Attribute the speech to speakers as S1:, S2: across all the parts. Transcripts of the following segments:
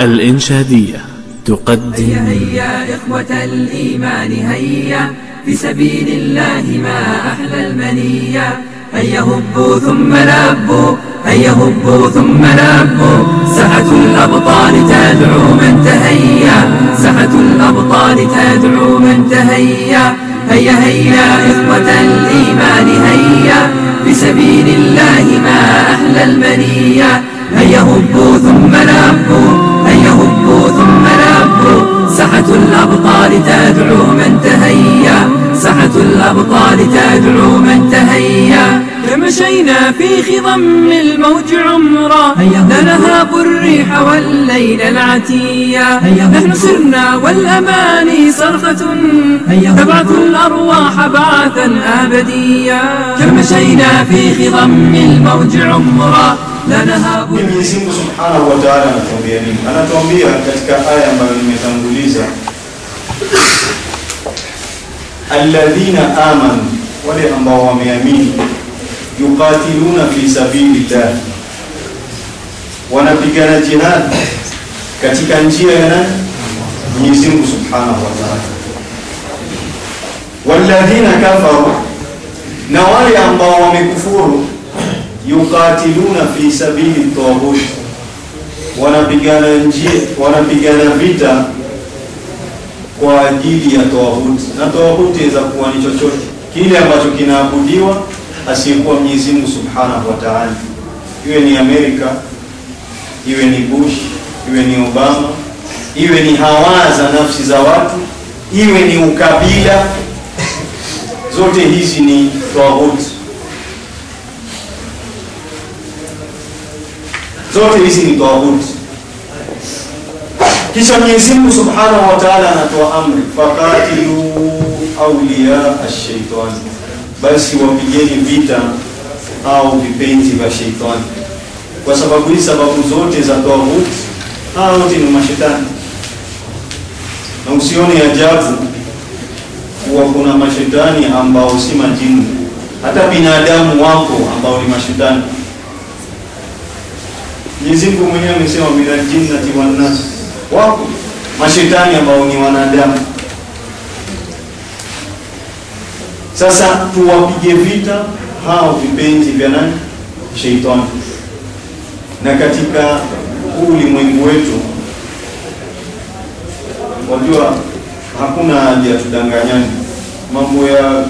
S1: الإنشادية. تقدم.
S2: هيا إخوة الإيمان هيا. في سبيل الله ما أحلى المنية. هيا هبوا ثم لبوا هيا هبوا ثم لبوا سحة الأبطال تدعو من تهيأ. سحة الأبطال تدعو من تهيأ. هيا هيا إخوة الإيمان هيا. في سبيل الله ما أحلى المنية. هيا هبوا ثم لبوا سحة الأبطال تدعو من تهيأ. سحة الأبطال تدعو من تهيأ. كمشينا في خضم الموج عمرا. لا نهاب الريح والليل العتيا. نحن سرنا والأماني صرخة. تبعث الأرواح بعثا أبديا. كمشينا في خضم الموج عمرا.
S3: Mwenyezi Mungu Subhanahu wa Ta'ala anatuambia nini? Anatuambia katika aya ambayo nimetanguliza, alladhina amanu, wale ambao wameamini, yuqatiluna fi sabilillah, wanapigana jihad katika njia ya nani? Mwenyezi Mungu Subhanahu wa Ta'ala. Walladhina kafaru, na wale ambao wamekufuru yuqatiluna fi sabili tawhid, wanapigana njia, wanapigana vita kwa ajili ya tawhid. Na tawhid inaweza kuwa ni chochote kile ambacho kinaabudiwa asiyekuwa Mwenyezi Mungu Subhanahu wa Ta'ala, iwe ni Amerika, iwe ni Bush, iwe ni Obama, iwe ni hawa za nafsi za watu, iwe ni ukabila, zote hizi ni taghut. Zote hizi ni tawaghuti. Kisha Mwenyezi Mungu Subhanahu wa Ta'ala anatoa amri, faqatilu awliya ash-shaytan, basi wapigeni vita au vipenzi vya sheitani. Kwa sababu hizi sababu zote za tawaghuti, hao wote ni mashetani, na usione ajabu kuwa kuna mashetani ambao si majini, hata binadamu wako ambao ni mashetani. Mwenyezi Mungu mwenyewe amesema minal jinnati wan nas, wako mashetani ambao ni wanadamu. Sasa tuwapige vita hao vipenzi vya nani? Sheitani. Na katika huu ulimwengu wetu, wajua hakuna haja tudanganyani, mambo ya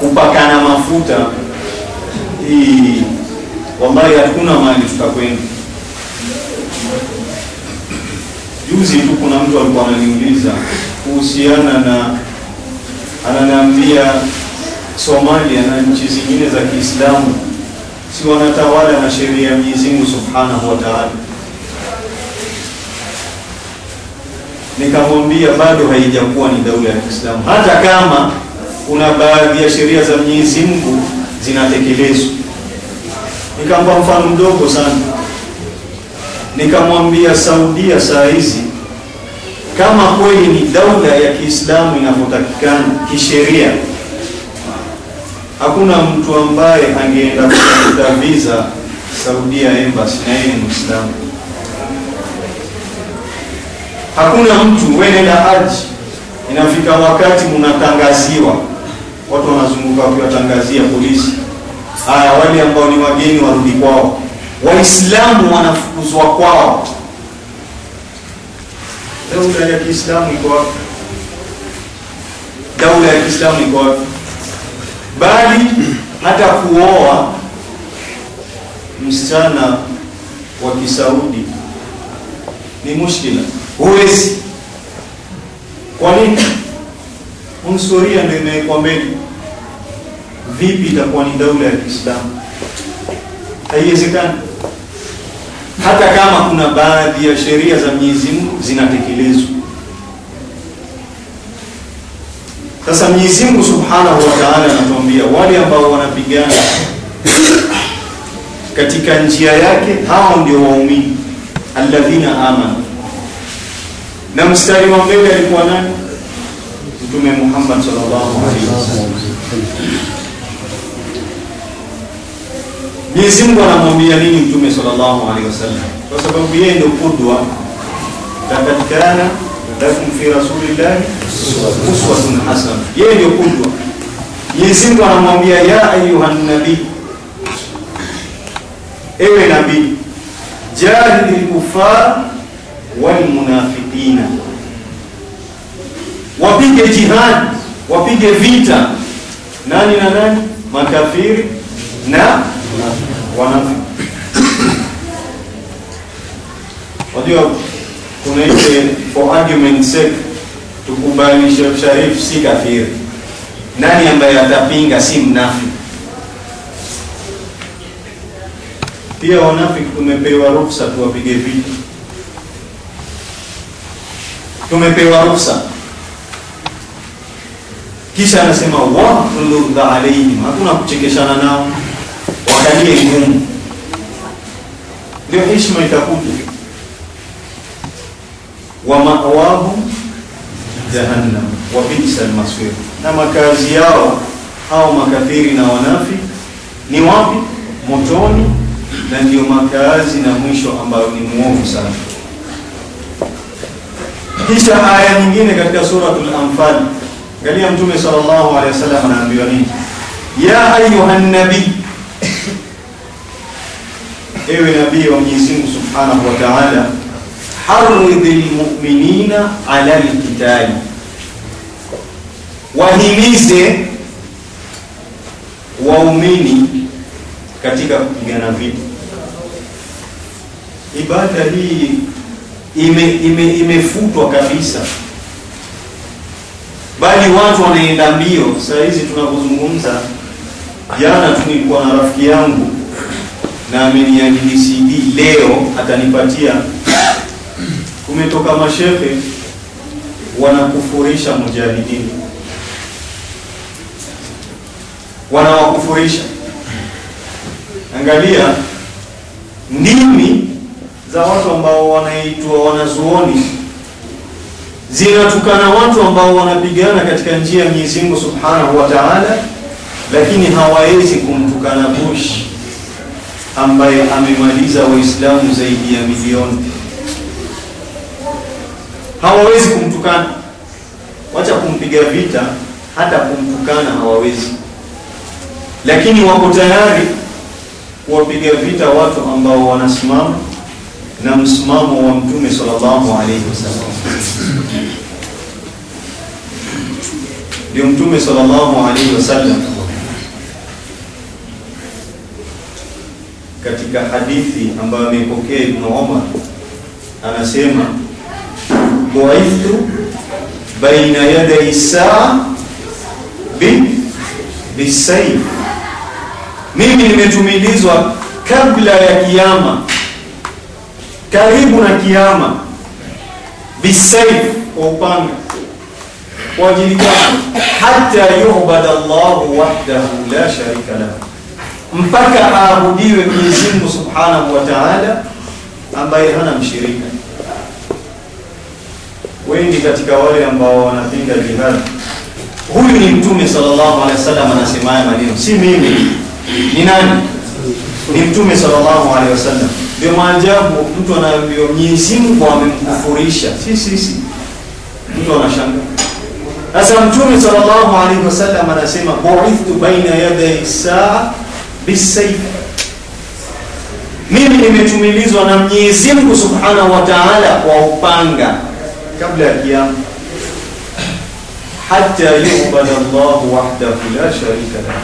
S3: kupakana mafuta hii, wallahi hakuna mali tutakwenda. Juzi tu kuna mtu alikuwa ananiuliza kuhusiana na, ananiambia Somalia na nchi zingine za Kiislamu si wanatawala na sheria ya Mwenyezi Mungu Subhanahu wa Ta'ala. Nikamwambia bado haijakuwa ni daula ya Kiislamu, hata kama kuna baadhi ya sheria za Mwenyezi Mungu zinatekelezwa. Nikampa mfano mdogo sana nikamwambia Saudia saa hizi kama kweli ni daula ya Kiislamu inavyotakikana kisheria, hakuna mtu ambaye angeenda kutafuta visa Saudia embassy na yeye ni Muislamu. Hakuna mtu wenenda haji, inafika wakati mnatangaziwa, watu wanazunguka wakiwatangazia polisi, haya, wale ambao ni wageni warudi kwao. Waislamu wanafukuzwa kwao. Daula ya Kiislamu iko wapi? Daula ya Kiislamu iko wapi? Bali hata kuoa msichana wa Kisaudi ni mushkila, huwezi. Kwa nini? Historia ndio imewekwa mbele. Vipi itakuwa ni daula ya Kiislamu? Haiwezekani. Hata kama kuna baadhi ya sheria za Mwenyezi Mungu zinatekelezwa. Sasa Mwenyezi Mungu Subhanahu wa Ta'ala anatuambia wale ambao wanapigana katika njia yake, hao ndio waumini, alladhina amanu. Na mstari wa mbele alikuwa nani? Mtume Muhammad sallallahu alaihi wasallam. Mwenyezi Mungu anamwambia nini Mtume sallallahu alaihi wasallam? Kwa sababu yeye ndio kudwa takatikana kana lakum fi rasulillahi uswatun hasana, yeye ndio kudwa. Mwenyezi Mungu anamwambia ya ayuha nabii, ewe nabii, jahidi lkufar walmunafiqina, wapige jihad, wapige vita nani na nani? Makafiri na wanafiki. Kuna ile for argument sake tukubali Sheikh Sharif si kafiri. Nani ambaye atapinga si? Pia wanafiki tumepewa ruhusa tuwapige tumepewa ruhusa. Kisha anasema wahludh alaihim, hakuna kuchekeshana nao, wakalie ngumu, ndio heshima itakuja. Wa mawahu jahannam. Wa bi'sa al-masir, na makazi yao hao makafiri na wanafi ni wapi? Motoni, na ndio makazi na mwisho ambayo ni muovu sana. Kisha aya nyingine katika suratul Anfal, angalia Mtume sallallahu alaihi wasallam anaambiwa nini? Ya ayuha nabii, ewe nabii wa Mwenyezi Mungu subhanahu wa ta'ala harridhil mu'minina ala lkitali, wahimize waumini katika kupigana vita. Ibada hii ime, ime, imefutwa kabisa, bali watu wanaenda mbio. Saa hizi tunapozungumza, jana tu na rafiki yangu na ameniahidi CD leo atanipatia. Kumetoka mashehe wanakufurisha mujahidini, wanawakufurisha. Angalia ndimi za watu ambao wanaitwa wanazuoni zinatukana watu ambao wanapigana katika njia ya Mwenyezi Mungu Subhanahu wa Ta'ala, lakini hawawezi kumtukana Bush ambaye amemaliza Waislamu zaidi ya milioni. Hawawezi kumtukana, wacha kumpiga vita, hata kumtukana hawawezi, lakini wako tayari kuwapiga vita watu ambao wanasimama na msimamo wa Mtume sallallahu alaihi wasallam. Ndio Mtume sallallahu alaihi wasallam katika hadithi ambayo ameipokea Ibn Umar anasema buithtu baina yadai saa bi bisayf, mimi nimetumilizwa kabla ya kiyama, karibu na kiyama, bisayf, kwa upanga, kwa ajili? Hata yu'bada Allahu wahdahu la sharika lahu, mpaka aabudiwe Mwenyezi Mungu subhanahu wa ta'ala ambaye hana mshirika wengi katika wale ambao wanapinga jihad, huyu ni Mtume sallallahu alaihi wasallam anasema haya maneno, si mimi. Ni nani? Ni Mtume sallallahu alaihi wasallam. Ndio maajabu, mtu anaambiwa Mwenyezi Mungu amemkufurisha, si si si, Mtu anashangaa. Sasa Mtume sallallahu alaihi wasallam anasema bu'ithtu baina yaday saa bisayf, mimi nimetumilizwa na Mwenyezi Mungu subhanahu wa ta'ala kwa upanga kabla ya kiyama, hata yubada Allahu wahdahu la sharika lah,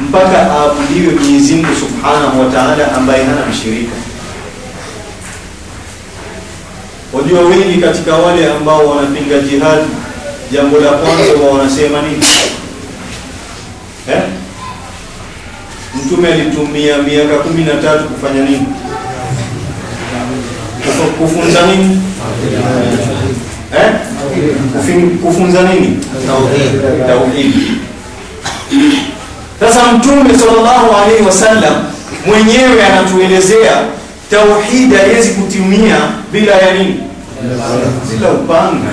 S3: mpaka aabudiwe Mwenyezi Mungu subhanahu wa ta'ala ambaye hana mshirika. Wajua, wengi katika wale ambao wanapinga jihad, jambo la kwanza wanasema nini? Eh? Mtume alitumia miaka kumi na tatu kufanya nini? Kufunza nini? Eh? Kufunza nini? Tauhidi. Sasa Mtume sallallahu alaihi wasallam mwenyewe anatuelezea tauhidi haiwezi kutimia bila ya nini? Bila upanga,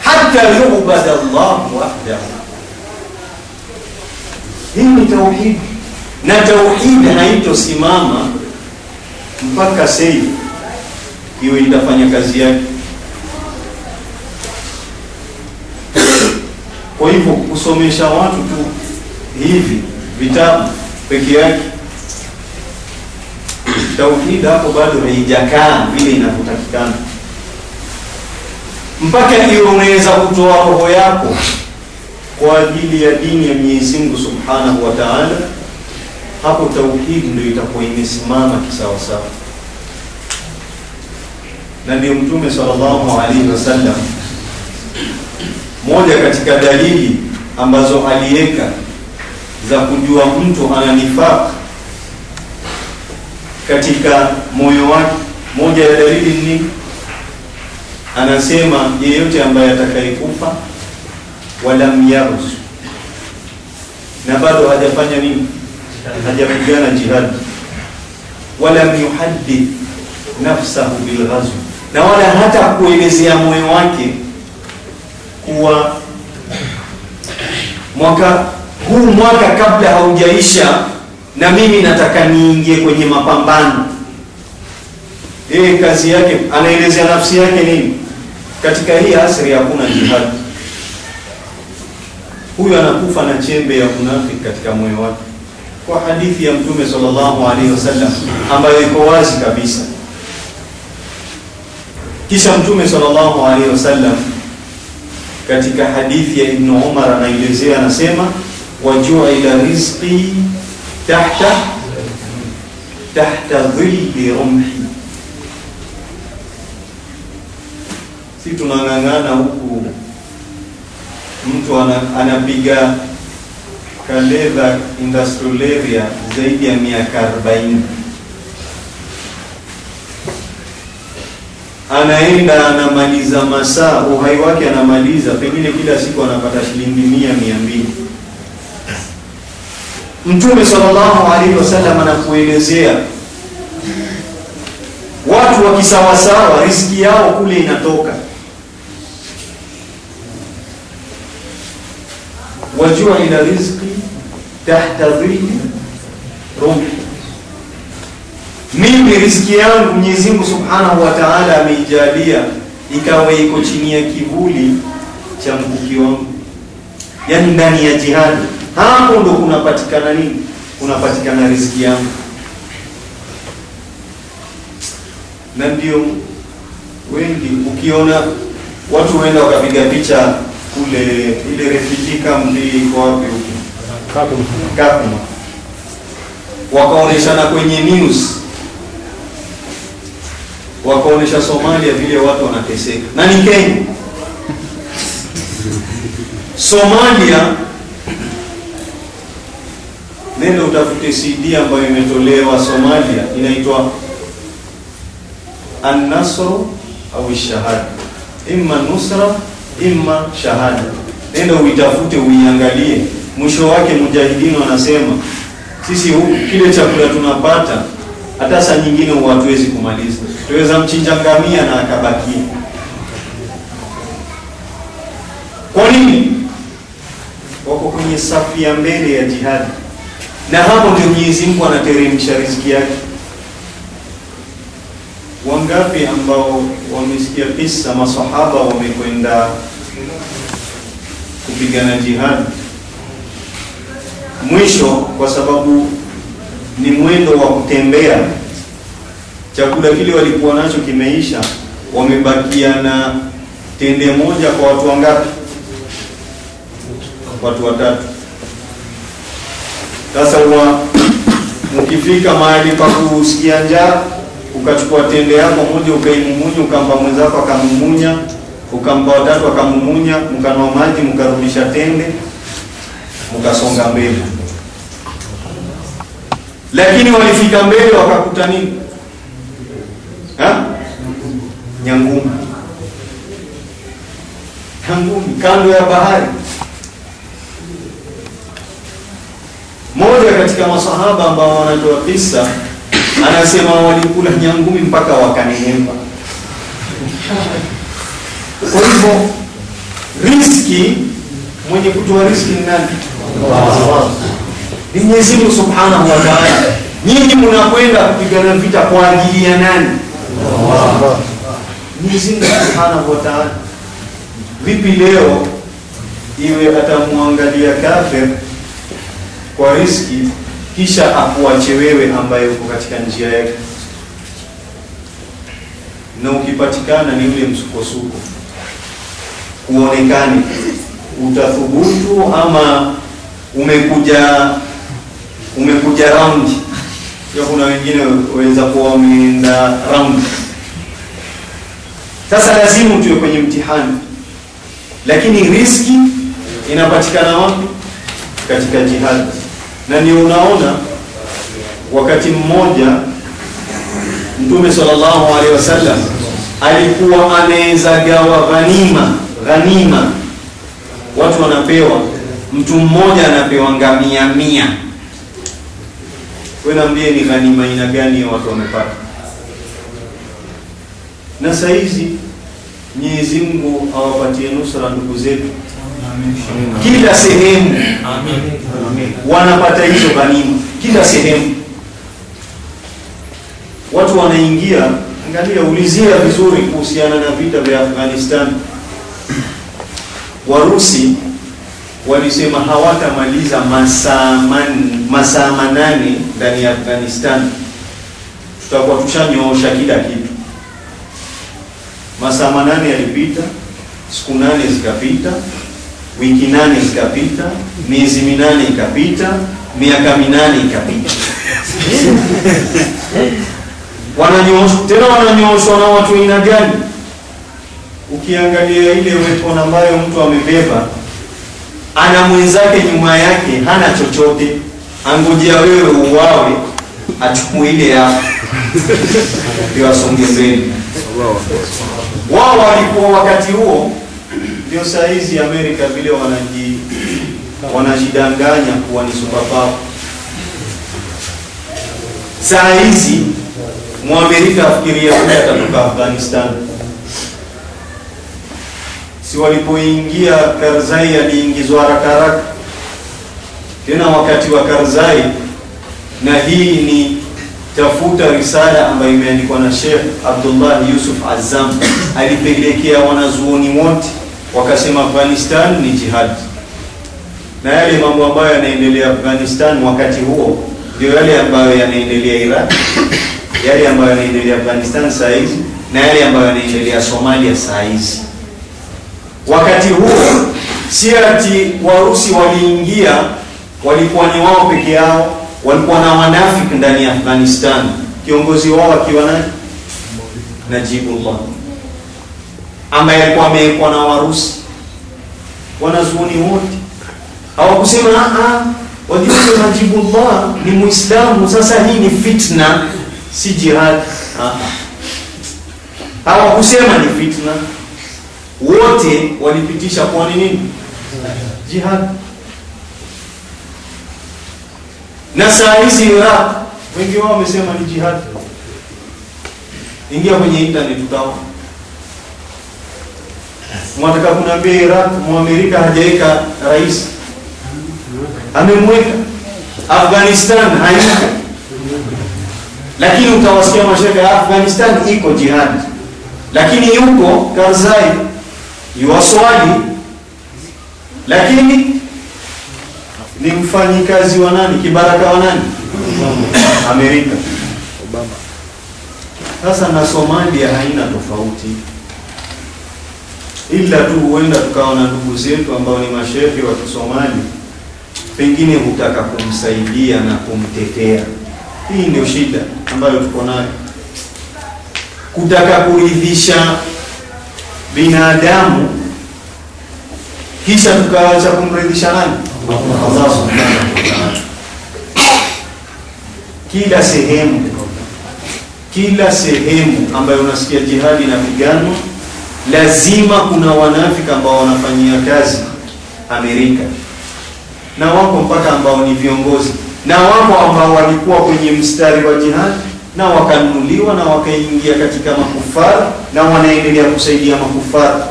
S3: hata yubada Allah wahdahu. Hii ni tauhid, na tauhidi haitosimama mpaka sei hiyo itafanya kazi yake. Kwa hivyo kusomesha watu tu hivi vitabu peke yake, tauhidi hapo bado haijakaa vile inavyotakikana, mpaka iwe unaweza kutoa roho yako kwa ajili ya dini ya Mwenyezi Mungu Subhanahu wa Ta'ala hapo tauhidi ndio itakuwa imesimama kisawasawa. Na ndio Mtume sallallahu alaihi wasallam, moja katika dalili ambazo aliweka za kujua mtu ana nifaq katika moyo wake, moja ya dalili ni anasema, yeyote ambaye atakayekufa walam yaruz na bado hajafanya nini, hajapigana jihadi, walam yuhaddith nafsahu bilghazwi, na wala hata kuelezea moyo wake kuwa mwaka huu mwaka kabla haujaisha na mimi nataka niingie kwenye mapambano. Yeye kazi yake anaelezea nafsi yake nini? Katika hii asri hakuna jihadi. huyu anakufa na chembe ya unafiki katika moyo wake, kwa hadithi ya Mtume sallallahu alaihi wasallam ambayo iko wazi kabisa. Kisha Mtume sallallahu alaihi wasallam katika hadithi ya Ibn Umar anaelezea, anasema wajuila rizqi tahta tahta dhilli rumhi. Si tunang'ang'ana huku mtu ana, anapiga kaleva industrial area zaidi ya miaka 40 anaenda anamaliza masaa uhai wake anamaliza, pengine kila siku anapata shilingi mia mia mbili. Mtume sallallahu alaihi wasallam anakuelezea watu wakisawasawa, riziki yao kule inatoka. Wajua ila rizqi tahta dhilli rumhi, mimi riziki yangu Mwenyezi Mungu Subhanahu wa Ta'ala ameijalia ikawa iko chini ya kivuli cha mkuki wangu, yaani ndani ya jihadi. Hapo ndo kunapatikana nini? Kunapatikana riziki yangu, na ndio wengi ukiona watu wenda wakapiga picha kule ile refugee camp iko wapi huko Kakuma, wakaoneshana kwenye news, wakaonesha Somalia vile watu wanateseka, na ni Kenya. Somalia, nenda utafute CD ambayo imetolewa Somalia, inaitwa An-Nasru au Shahada, imma nusra imma shahada. Nenda uitafute uiangalie, mwisho wake mujahidini wanasema sisi huku kile chakula tunapata hata saa nyingine hatuwezi kumaliza, tuweza mchinja ngamia na akabakia. Kwa nini? Wako kwenye safu ya mbele ya jihadi, na hapo ndio Mwenyezi Mungu anateremsha riziki yake. Wangapi ambao wamesikia kisa masahaba wamekwenda kupigana jihadi, mwisho kwa sababu ni mwendo wa kutembea, chakula kile walikuwa nacho kimeisha, wamebakia na tende moja kwa watu wangapi? Watu watatu. Sasa huwa mkifika mahali pa kusikia njaa ukachukua tende yako moja ukaimumunya, ukampa mwenzako akamumunya, ukampa watatu akamumunya, mkanwa maji, mkarudisha tende, mkasonga mbele. Lakini walifika mbele wakakuta nini? Nyangumi, nyangumi kando ya bahari. Moja katika masahaba ambao wanatoa kisa anasema walikula nyangumi mpaka wakanenepa. Kwa hivyo riski, mwenye kutoa riski ni nani? Ni Mwenyezi Mungu Subhanahu wa Ta'ala. Nyinyi mnakwenda kupigana vita kwa ajili ya nani? Mwenyezi Mungu Subhanahu wa Ta'ala. Vipi leo iwe atamwangalia kafir kwa riski kisha akuache wewe ambaye uko katika njia yake, na ukipatikana ni ule msukosuko kuonekani utathubutu ama umekuja umekuja raundi ya kuna wengine waweza kuwa wameenda raundi. Sasa lazima tuwe kwenye mtihani, lakini riski inapatikana wapi? Katika jihadi. Na ni unaona wakati mmoja Mtume sallallahu alaihi wasallam alikuwa anaweza gawa ghanima ghanima, watu wanapewa, mtu mmoja anapewa ngamia mia. Wewe niambie, ni ghanima aina gani ya watu wamepata? Na saa hizi Mwenyezi Mungu awapatie nusra ndugu zetu kila sehemu wanapata hizo ghanima, kila sehemu watu wanaingia. Angalia, ulizia vizuri kuhusiana na vita vya Afghanistan. Warusi walisema hawatamaliza masaa manane ndani ya Afghanistan, tutakuwa tushanyoosha kila kitu. Masaa manane yalipita, siku nane zikapita, wiki nane zikapita, miezi minane ikapita, miaka minane ikapita. wananyoosha tena, wananyooshwa na watu aina gani? Ukiangalia ile weapon ambayo mtu amebeba, ana mwenzake nyuma yake, hana chochote, angojea wewe uwawe, achukue ile yako ndio asonge mbele. Wao walikuwa wakati huo, ndio saa hizi Amerika vile wanaji wanajidanganya kuwa ni superpower. Saa hizi Mwamerika afikiria kule katoka Afghanistan. Si walipoingia Karzai aliingizwa haraka haraka, tena wakati wa Karzai, na hii ni tafuta risala ambayo imeandikwa na Sheikh Abdullah Yusuf Azam, alipelekea wanazuoni wote wakasema Afghanistan ni jihad, na yale mambo ambayo yanaendelea Afghanistan wakati huo ndio yale ambayo yanaendelea Iraq, yale ambayo yanaendelea Afghanistan saa hizi na yale ambayo yanaendelea Somalia saa hizi. Wakati huo si ati Warusi waliingia walikuwa ni wao peke yao, walikuwa na wanafik ndani ya Afghanistan, kiongozi wao akiwa nani? Najibullah, ambaye alikuwa amewekwa na Warusi. Wanazuoni wote hawakusema wajue wajua Najibullah ni Muislamu, sasa hii ni fitna, si jihad. Hawakusema ni fitna, wote walipitisha kuwa ni nini? Jihad. Na saa hizi Iraq wengi wao wamesema ni jihad. Ingia kwenye internet utaona. Mwataka kuniambia Iraq Mwamerika hajaweka rais, amemweka Afghanistan haiko, lakini utawasikia mashaka ya Afghanistan iko jihad, lakini yuko Karzai yuwaswali, lakini ni mfanyikazi wa nani? Kibaraka wa nani? Amerika. Obama Sasa na Somalia haina tofauti, ila tu huenda tukawa na ndugu zetu ambao ni mashehe wa Kisomali, pengine hutaka kumsaidia na kumtetea. Hii ndio shida ambayo tuko nayo, kutaka kuridhisha binadamu kisha tukaacha kumridhisha nani? Allah subhanahu wa ta'ala. Kila sehemu kila sehemu ambayo unasikia jihadi na pigano, lazima kuna wanafiki ambao wanafanyia kazi Amerika, na wako mpaka ambao ni viongozi, na wako ambao walikuwa kwenye mstari wa jihadi na wakanunuliwa na wakaingia katika makufara na wanaendelea kusaidia makufara.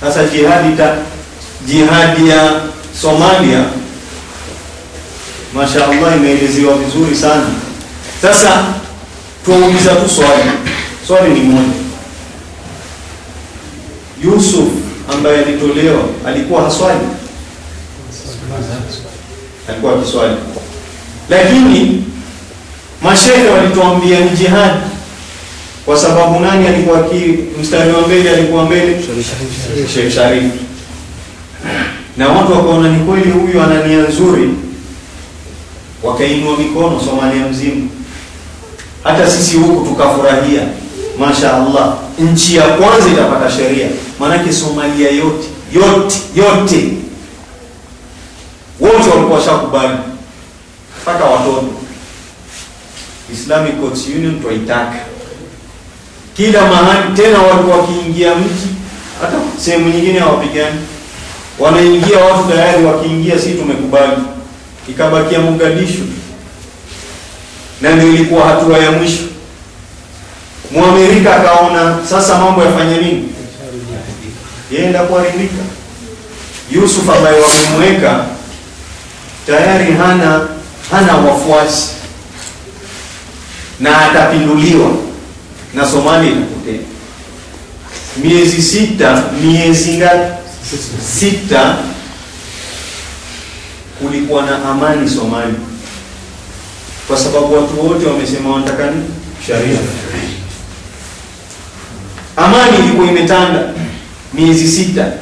S3: Sasa jihadi ta jihadi ya Somalia mashaallah imeelezewa vizuri sana. Sasa tuuliza tu swali, swali ni moja. Yusuf ambaye alitolewa alikuwa haswali, alikuwa akiswali, lakini mashehe walituambia ni jihadi, kwa sababu nani alikuwa mstari wa mbele, alikuwa mbele? Sheikh Sharif, na watu wakaona ni kweli huyu ana nia nzuri, wakainua mikono Somalia mzima, hata sisi huku tukafurahia, masha Allah, nchi ya kwanza itapata sheria. Maanake Somalia yote yote yote. Wote walikuwa washakubali, mpaka watoto. Islamic Courts Union twaitaka kila mahali, tena watu wakiingia mji, hata sehemu nyingine hawapigani, wanaingia watu tayari, wakiingia si tumekubali. Ikabakia Mogadishu, na ndio ilikuwa hatua ya mwisho. Mwamerika akaona sasa mambo yafanye nini, yenda kuharibika. Yusuf ambaye wamemweka tayari hana hana wafuasi na atapinduliwa na Somalia itapotea. Miezi sita, miezi ngapi? Sita, kulikuwa na amani Somalia, kwa sababu watu wote wamesema wanataka nini? Sharia. Amani ilikuwa imetanda miezi sita,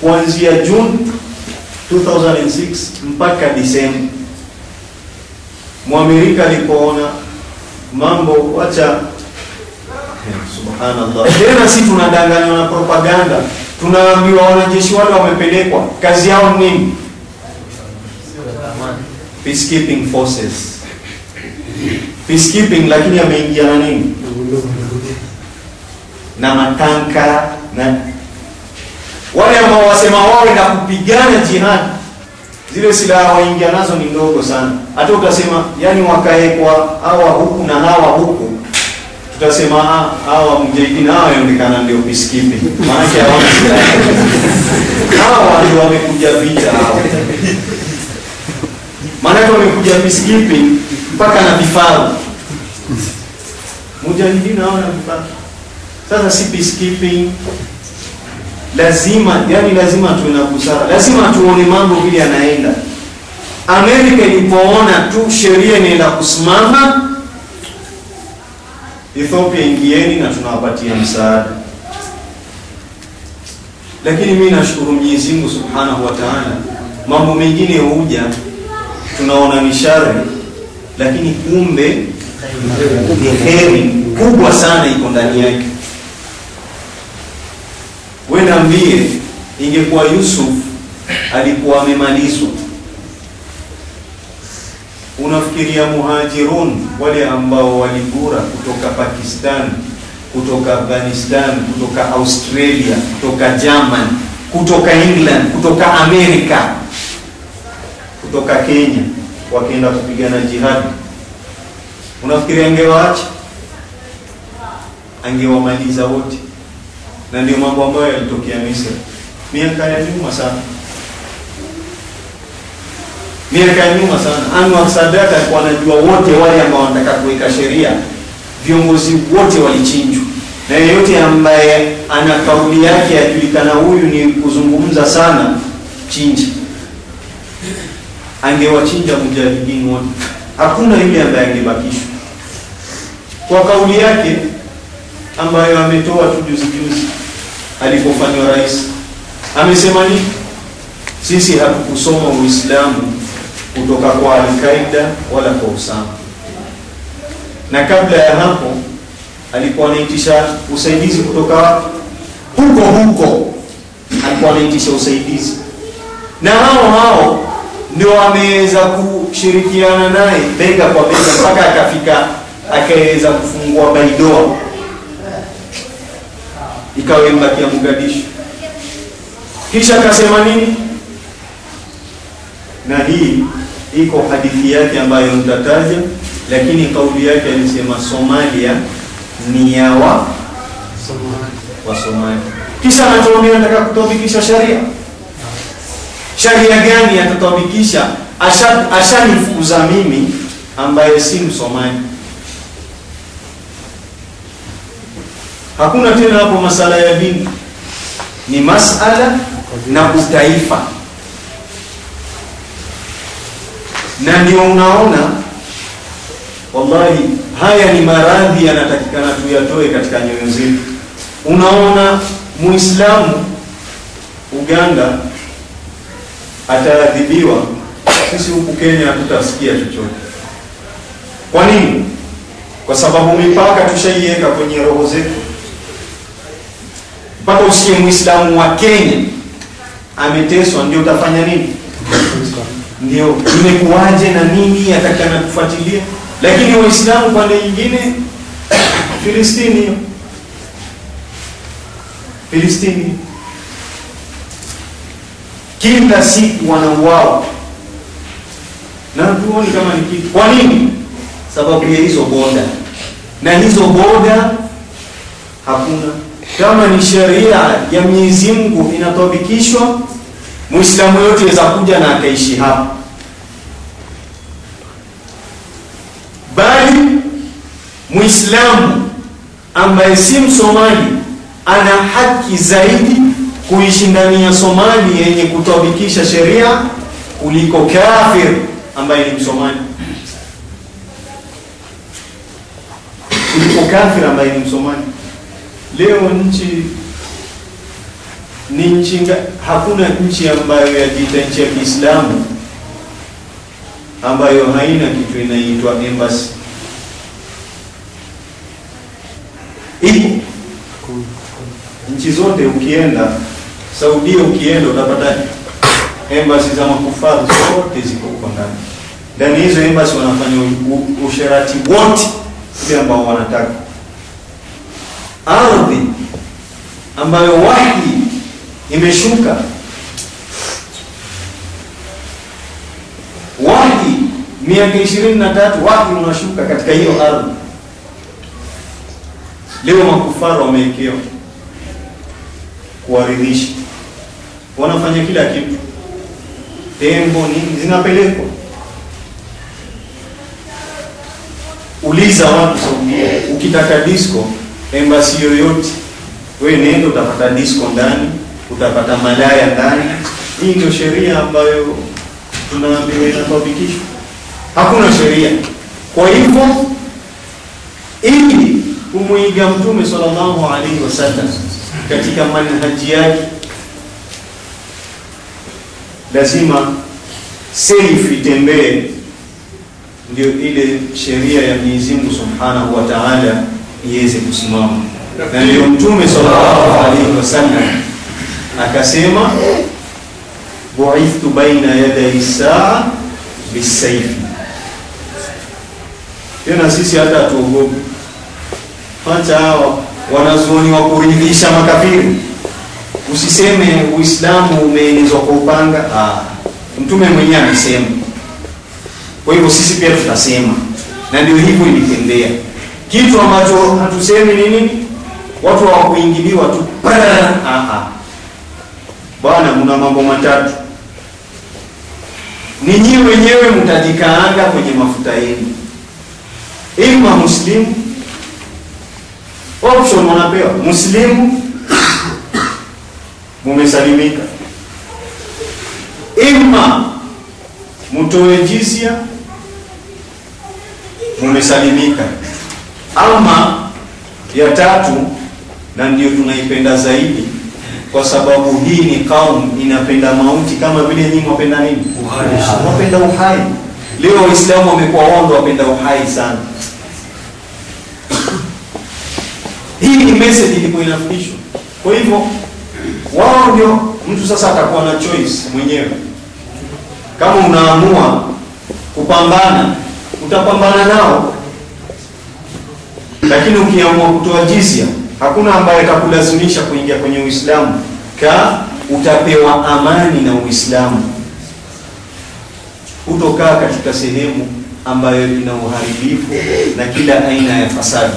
S3: kuanzia Juni 2006 mpaka Disemba. Mwamerika alipoona mambo, wacha. Subhanallah, tena si tunadanganywa na propaganda, tunaambiwa wanajeshi wale wamepelekwa, kazi yao nini? Peacekeeping forces, peacekeeping, lakini ameingia na nini? Na matanka na wale ambao wasema wawe na kupigana jihadi, zile silaha waingia nazo ni ndogo sana. Hata utasema yani wakaekwa hawa huku na hawa huku, tutasema ah, hawa mujahidin hawa yaonekana ndio peacekeeping, maanake hawa silaha. Hawa ndio wamekuja vita hawa, maanake wamekuja peacekeeping mpaka na vifaru. hawa na vifaru. Sasa si peacekeeping lazima yani, lazima tuwe na busara, lazima tuone mambo vile yanaenda. Amerika ilipoona tu sheria inaenda kusimama, Ethiopia ingieni na tunawapatia msaada. Lakini mimi nashukuru Mwenyezi Mungu Subhanahu wa Ta'ala, mambo mengine huja tunaona ni shari, lakini kumbe ni heri kubwa sana iko ndani yake. We niambie, ingekuwa Yusuf alikuwa amemalizwa, unafikiria muhajirun wale ambao waligura kutoka Pakistan, kutoka Afghanistan, kutoka Australia, kutoka German, kutoka England, kutoka Amerika, kutoka Kenya, wakienda kupigana jihadi, unafikiria angewaacha? Angewamaliza wote na ndio mambo ambayo yalitokea Misri. Miaka ya nyuma sana, miaka ya nyuma sana. Anwar Sadat alikuwa anajua wote wale ambao wanataka kuweka sheria, viongozi wote walichinjwa, na yeyote ambaye ana kauli yake yajulikana, huyu ni kuzungumza sana, chinja. Angewachinja mujahidini wote, hakuna yule ambaye angebakishwa. Kwa kauli yake ambayo ametoa tu juzi juzi alipofanywa rais. Amesema nini? Sisi hatukusoma Uislamu kutoka kwa Al-Qaida wala kwa Usama, na kabla ya hapo alikuwa anaitisha usaidizi kutoka huko huko, alikuwa anaitisha usaidizi, na hao hao ndio ameweza kushirikiana naye bega kwa bega mpaka akafika akaweza kufungua Baidoa ikawa imebakia Mogadishu. Kisha akasema nini? Na hii iko hadithi yake ambayo mtataja, lakini kauli yake alisema Somalia ni ya wa wa Somalia. Kisha anatuambia nataka kutabikisha sharia. Sharia gani atatabikisha? Ashanifukuza asha mimi ambaye si Msomali. Hakuna tena hapo masala ya dini, ni masala na utaifa, na ndio unaona wallahi, haya ni maradhi yanatakikana tuyatoe katika nyoyo zetu. Unaona Muislamu Uganda ataadhibiwa, sisi huku Kenya hatutasikia chochote. Kwa nini? Kwa sababu mipaka tushaiweka kwenye roho zetu, mpaka usiye Muislamu wa Kenya ameteswa, ndio utafanya nini? Ndio imekuwaje na nini, atakana kufuatilia. Lakini Waislamu pande nyingine, Filistini Filistini kila siku wanauawa na tuoni kama ni kitu. Kwa nini? Sababu ya hizo boda, na hizo boda hakuna. Kama ni sheria ya Mwenyezi Mungu inatabikishwa, Muislamu yote aweza kuja na akaishi hapa, bali Muislamu ambaye si Msomali ana haki zaidi kuishi ndani ya Somali yenye kutabikisha sheria kuliko kafir ambaye ni Msomali, kuliko kafir ambaye ni Msomali. Leo nchi ni nchi, hakuna nchi ambayo yajiita nchi ya Kiislamu ambayo haina kitu inaitwa embassy. Ipo nchi zote, ukienda Saudia, ukienda utapata embassy za makufaru zote ziko huko ndani. Ndani hizo embassy wanafanya usherati wote ambao wanataka. Ardhi ambayo wahi imeshuka, wahi miaka ishirini na tatu wahi unashuka katika hiyo ardhi. Leo makufaru wameekewa kuwaridhisha, wanafanya kila kitu, tembo nini zinapelekwa. Uliza watu Saudia, ukitaka disco embassy yoyote, wewe nenda utapata disco ndani, utapata malaya ndani. Hii ndio sheria ambayo tunaambiwa inatabikishwa. Hakuna sheria. Kwa hivyo ili kumwiga Mtume sallallahu alaihi wasallam katika manhaji yake, lazima seifu itembee, ndio ile sheria ya Mwenyezi Mungu Subhanahu wa Ta'ala iweze kusimama, na ndio Mtume sallallahu alaihi wasallam akasema, bu'ithtu baina yaday saa bisayf Tena sisi hata hatuogopi hata hawa wanazuoni wa kuridhisha makafiri, usiseme Uislamu umeenezwa kwa upanga. Ah, mtume mwenyewe amesema. Kwa hivyo sisi pia tutasema, na ndio hivyo ilitendea. Kitu ambacho hatusemi ni nini? Watu hawakuingiliwa tu. Bwana, mna mambo matatu, ninyi wenyewe mtajikaanga kwenye mafuta yenu, ima muslimu option wanapewa. Muslimu, mumesalimika, ima mtoe jizia, mumesalimika, ama ya tatu, na ndio tunaipenda zaidi, kwa sababu hii ni kaum inapenda mauti kama vile nyinyi mwapenda nini? Uhai. Mwapenda uhai. Leo Waislamu wamekuwa wao wapenda uhai sana. Hii ni message ilikuwa inafundishwa. Kwa hivyo wao ndio mtu sasa atakuwa na choice mwenyewe. Kama unaamua kupambana, utapambana nao, lakini ukiamua kutoa jizya, hakuna ambaye atakulazimisha kuingia kwenye Uislamu, ka utapewa amani na Uislamu, utokaa katika sehemu ambayo ina uharibifu na kila aina ya fasadi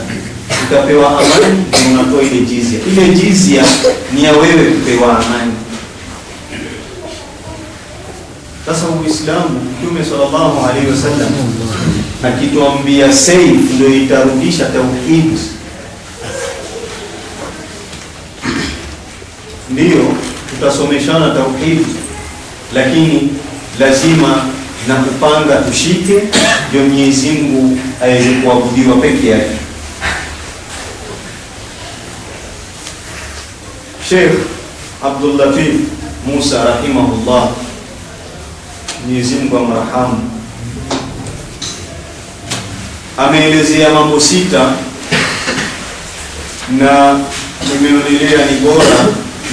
S3: utapewa amani, na unatoa ile jizya. Ile jizya ni ya wewe kupewa amani. Sasa Uislamu, Mtume sallallahu alaihi wasallam akituambia saif ndio itarudisha tauhid, ndiyo tutasomeshana tauhid lakini lazima na kupanga tushike, ndio Mwenyezi Mungu aweze kuabudiwa peke yake. Sheikh Abdul Latif Musa rahimahullah, Mwenyezi Mungu amrahamu, ameelezea mambo sita na nimeonelea ni bora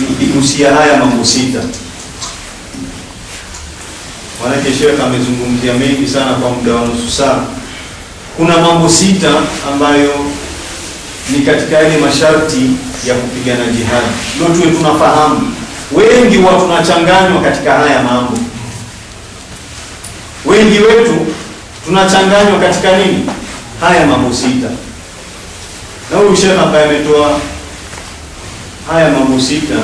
S3: nikigusia haya mambo sita, maanake shekh amezungumzia mengi sana kwa muda wa nusu saa. Kuna mambo sita ambayo ni katika yale masharti ya kupigana jihadi, ndio tuwe tunafahamu. Wengi wa tunachanganywa katika haya mambo, wengi wetu tunachanganywa katika nini? Haya mambo sita. Na huyu shekh ambaye ametoa haya mambo sita,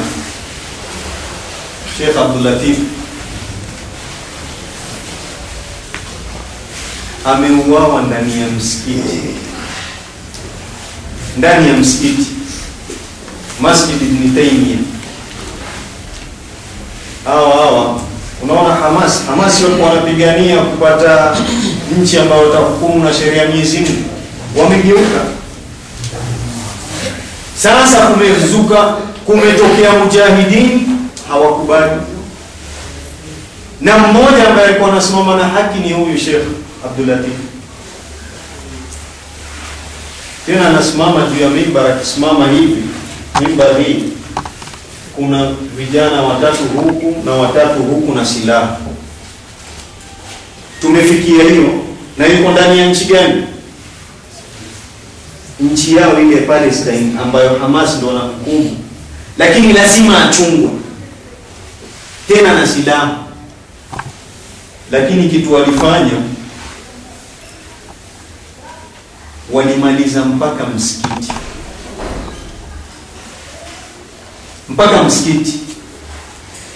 S3: Sheikh Abdul Latif ameuawa ndani ya msikiti, ndani ya msikiti Masjid Ibn Taymiyyah. Hawa hawa unaona, Hamas Hamas walikuwa wanapigania kupata nchi ambayo itahukumu na sheria ya wamegeuka sasa. Kumezuka, kumetokea mujahidini hawakubali, na mmoja ambaye alikuwa anasimama na haki ni huyu Sheikh Abdul Latif. Tena anasimama juu ya mimbar, akisimama hivi mimbar hii kuna vijana watatu huku na watatu huku na silaha. Tumefikia hiyo, na yuko ndani ya nchi gani? Nchi yao ile Palestine, ambayo Hamas ndio wanahukumu, lakini lazima achungwe tena na silaha. Lakini kitu walifanya, walimaliza mpaka msikiti mpaka msikiti.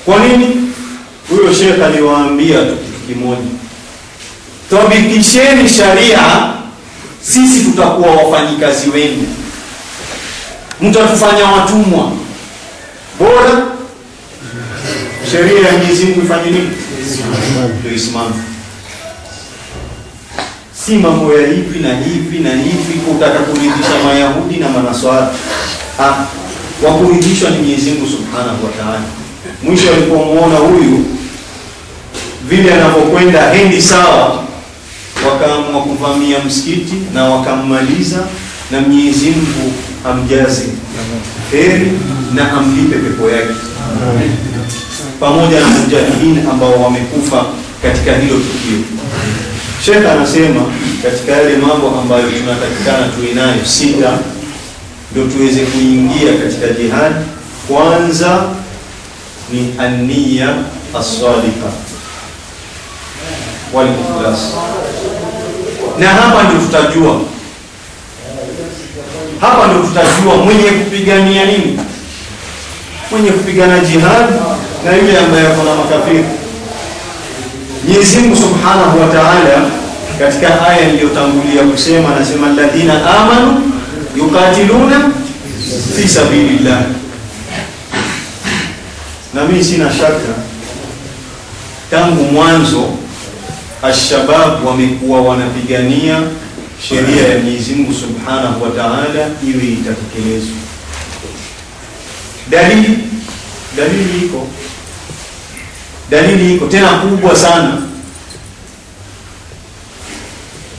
S3: Kwa nini? Huyo shekhe aliwaambia tu kitu kimoja, tabikisheni sharia, sisi tutakuwa wafanyikazi wenu, mtatufanya watumwa. Bora sheria ya Mwenyezi Mungu ifanye nini? Tuisimame, si mambo ya hivi na hivi na hivi, kutaka kuridhisha Mayahudi na Manaswara. Ah, wa kuridhishwa ni Mwenyezi Mungu Subhanahu wa Ta'ala. Mwisho alipomuona huyu vile anapokwenda hendi sawa, wakaamua kuvamia msikiti na wakammaliza, na Mwenyezi Mungu amjaze heri na amlipe pepo yake, pamoja na mujahidin ambao wamekufa katika hilo tukio. Sheikh anasema katika yale mambo ambayo tunatakikana tuwe nayo sita ndio tuweze kuingia katika jihad. Kwanza ni ania as-salika wal na hapa ndio tutajua, hapa ndio tutajua mwenye kupigania nini, mwenye kupigana jihad na yule ambaye yuko na makafiri. Mwenyezi Mungu Subhanahu wa Ta'ala katika aya iliyotangulia kusema, anasema alladhina amanu yukatiluna fi sabilillah. Na mimi sina shaka tangu mwanzo ashabab wamekuwa wanapigania sheria ya Mwenyezi Mungu Subhanahu wa Ta'ala iwe itatekelezwa. Dalili dalili iko, dalili iko tena kubwa sana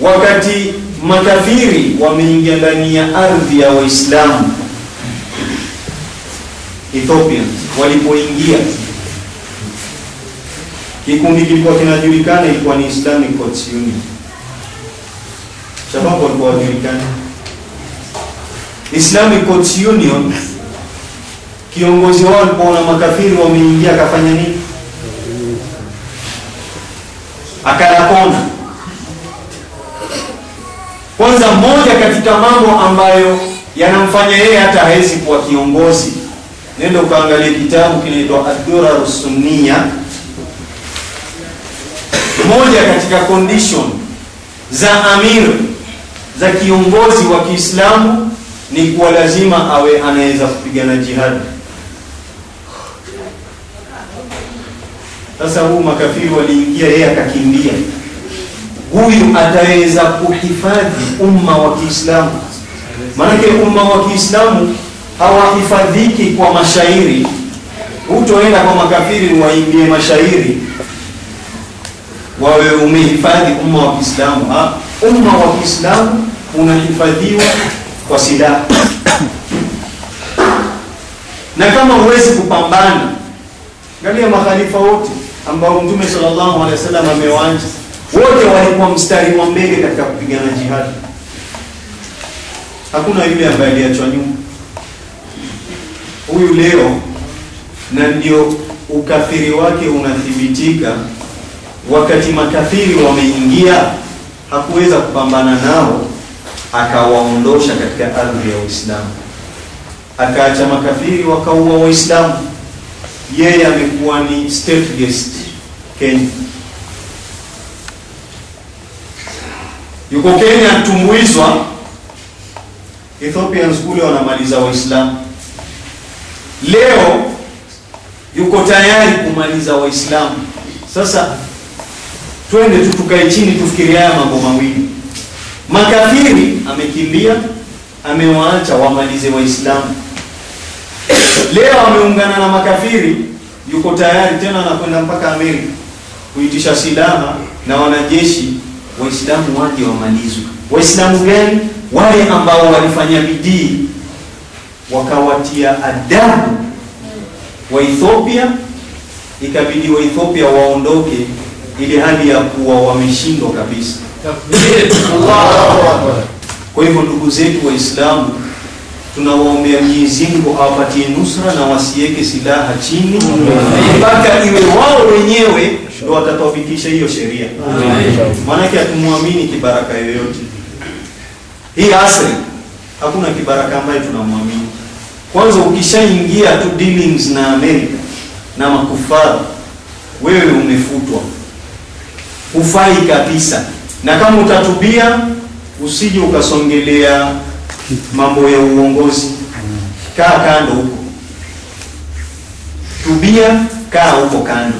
S3: wakati makafiri wameingia ndani ya ardhi ya Waislamu Ethiopia, walipoingia kikundi kilikuwa kinajulikana, ilikuwa ni Islamic Courts Union. Shababu walikuwa wajulikana Islamic Courts Union. Kiongozi wao alipoona makafiri wameingia, akafanya nini? Akayapona. Kwanza, moja katika mambo ambayo yanamfanya yeye hata hawezi kuwa kiongozi, nenda ukaangalie kitabu kinaitwa Ad-Durar Sunniya. Moja katika condition za amir za kiongozi wa Kiislamu ni kuwa lazima awe anaweza kupigana jihadi. Sasa huu makafiri waliingia, yeye akakimbia. Huyu ataweza kuhifadhi umma wa Kiislamu? Maanake umma wa Kiislamu hawahifadhiki kwa mashairi. Hutoenda kwa makafiri waimbie mashairi wawe umehifadhi umma wa Kiislamu. Umma wa Kiislamu unahifadhiwa kwa silaha, na kama huwezi kupambana, angalia makhalifa wote ambao Mtume sallallahu alaihi wasallam amewaanja, wote walikuwa mstari wa mbele katika kupigana jihadi. Hakuna yule ambaye aliachwa nyuma. Huyu leo, na ndio ukafiri wake unathibitika wakati makafiri wameingia, hakuweza kupambana nao, akawaondosha katika ardhi ya Uislamu, akaacha makafiri wakaua Waislamu. Yeye amekuwa ni state guest Kenya, yuko Kenya tumbuizwa, Ethiopians kule wanamaliza Waislamu. Leo yuko tayari kumaliza Waislamu. Sasa twende tu tukae chini tufikirie haya mambo mawili. Makafiri amekimbia, amewaacha wamalize Waislamu. Leo ameungana na makafiri, yuko tayari tena, anakwenda mpaka Amerika kuitisha silaha na wanajeshi, Waislamu waje wamalizwe. Waislamu gani? Wale ambao walifanya bidii wakawatia adabu wa Ethiopia, ikabidi wa Ethiopia waondoke ili hali ya kuwa wameshindwa kabisa. Kwa hivyo ndugu zetu Waislamu, tunawaombea Mwenyezi Mungu awapatie nusra na wasiweke silaha chini mpaka iwe wao wenyewe ndio watatawafikisha hiyo sheria. Maanake hatumwamini kibaraka yoyote. Hii asri hakuna kibaraka ambaye tunamwamini. Kwanza ukishaingia tu dealings na Amerika na makufara, wewe umefutwa hufai kabisa, na kama utatubia usije ukasongelea mambo ya uongozi. Kaa kando huko, tubia, kaa huko kando,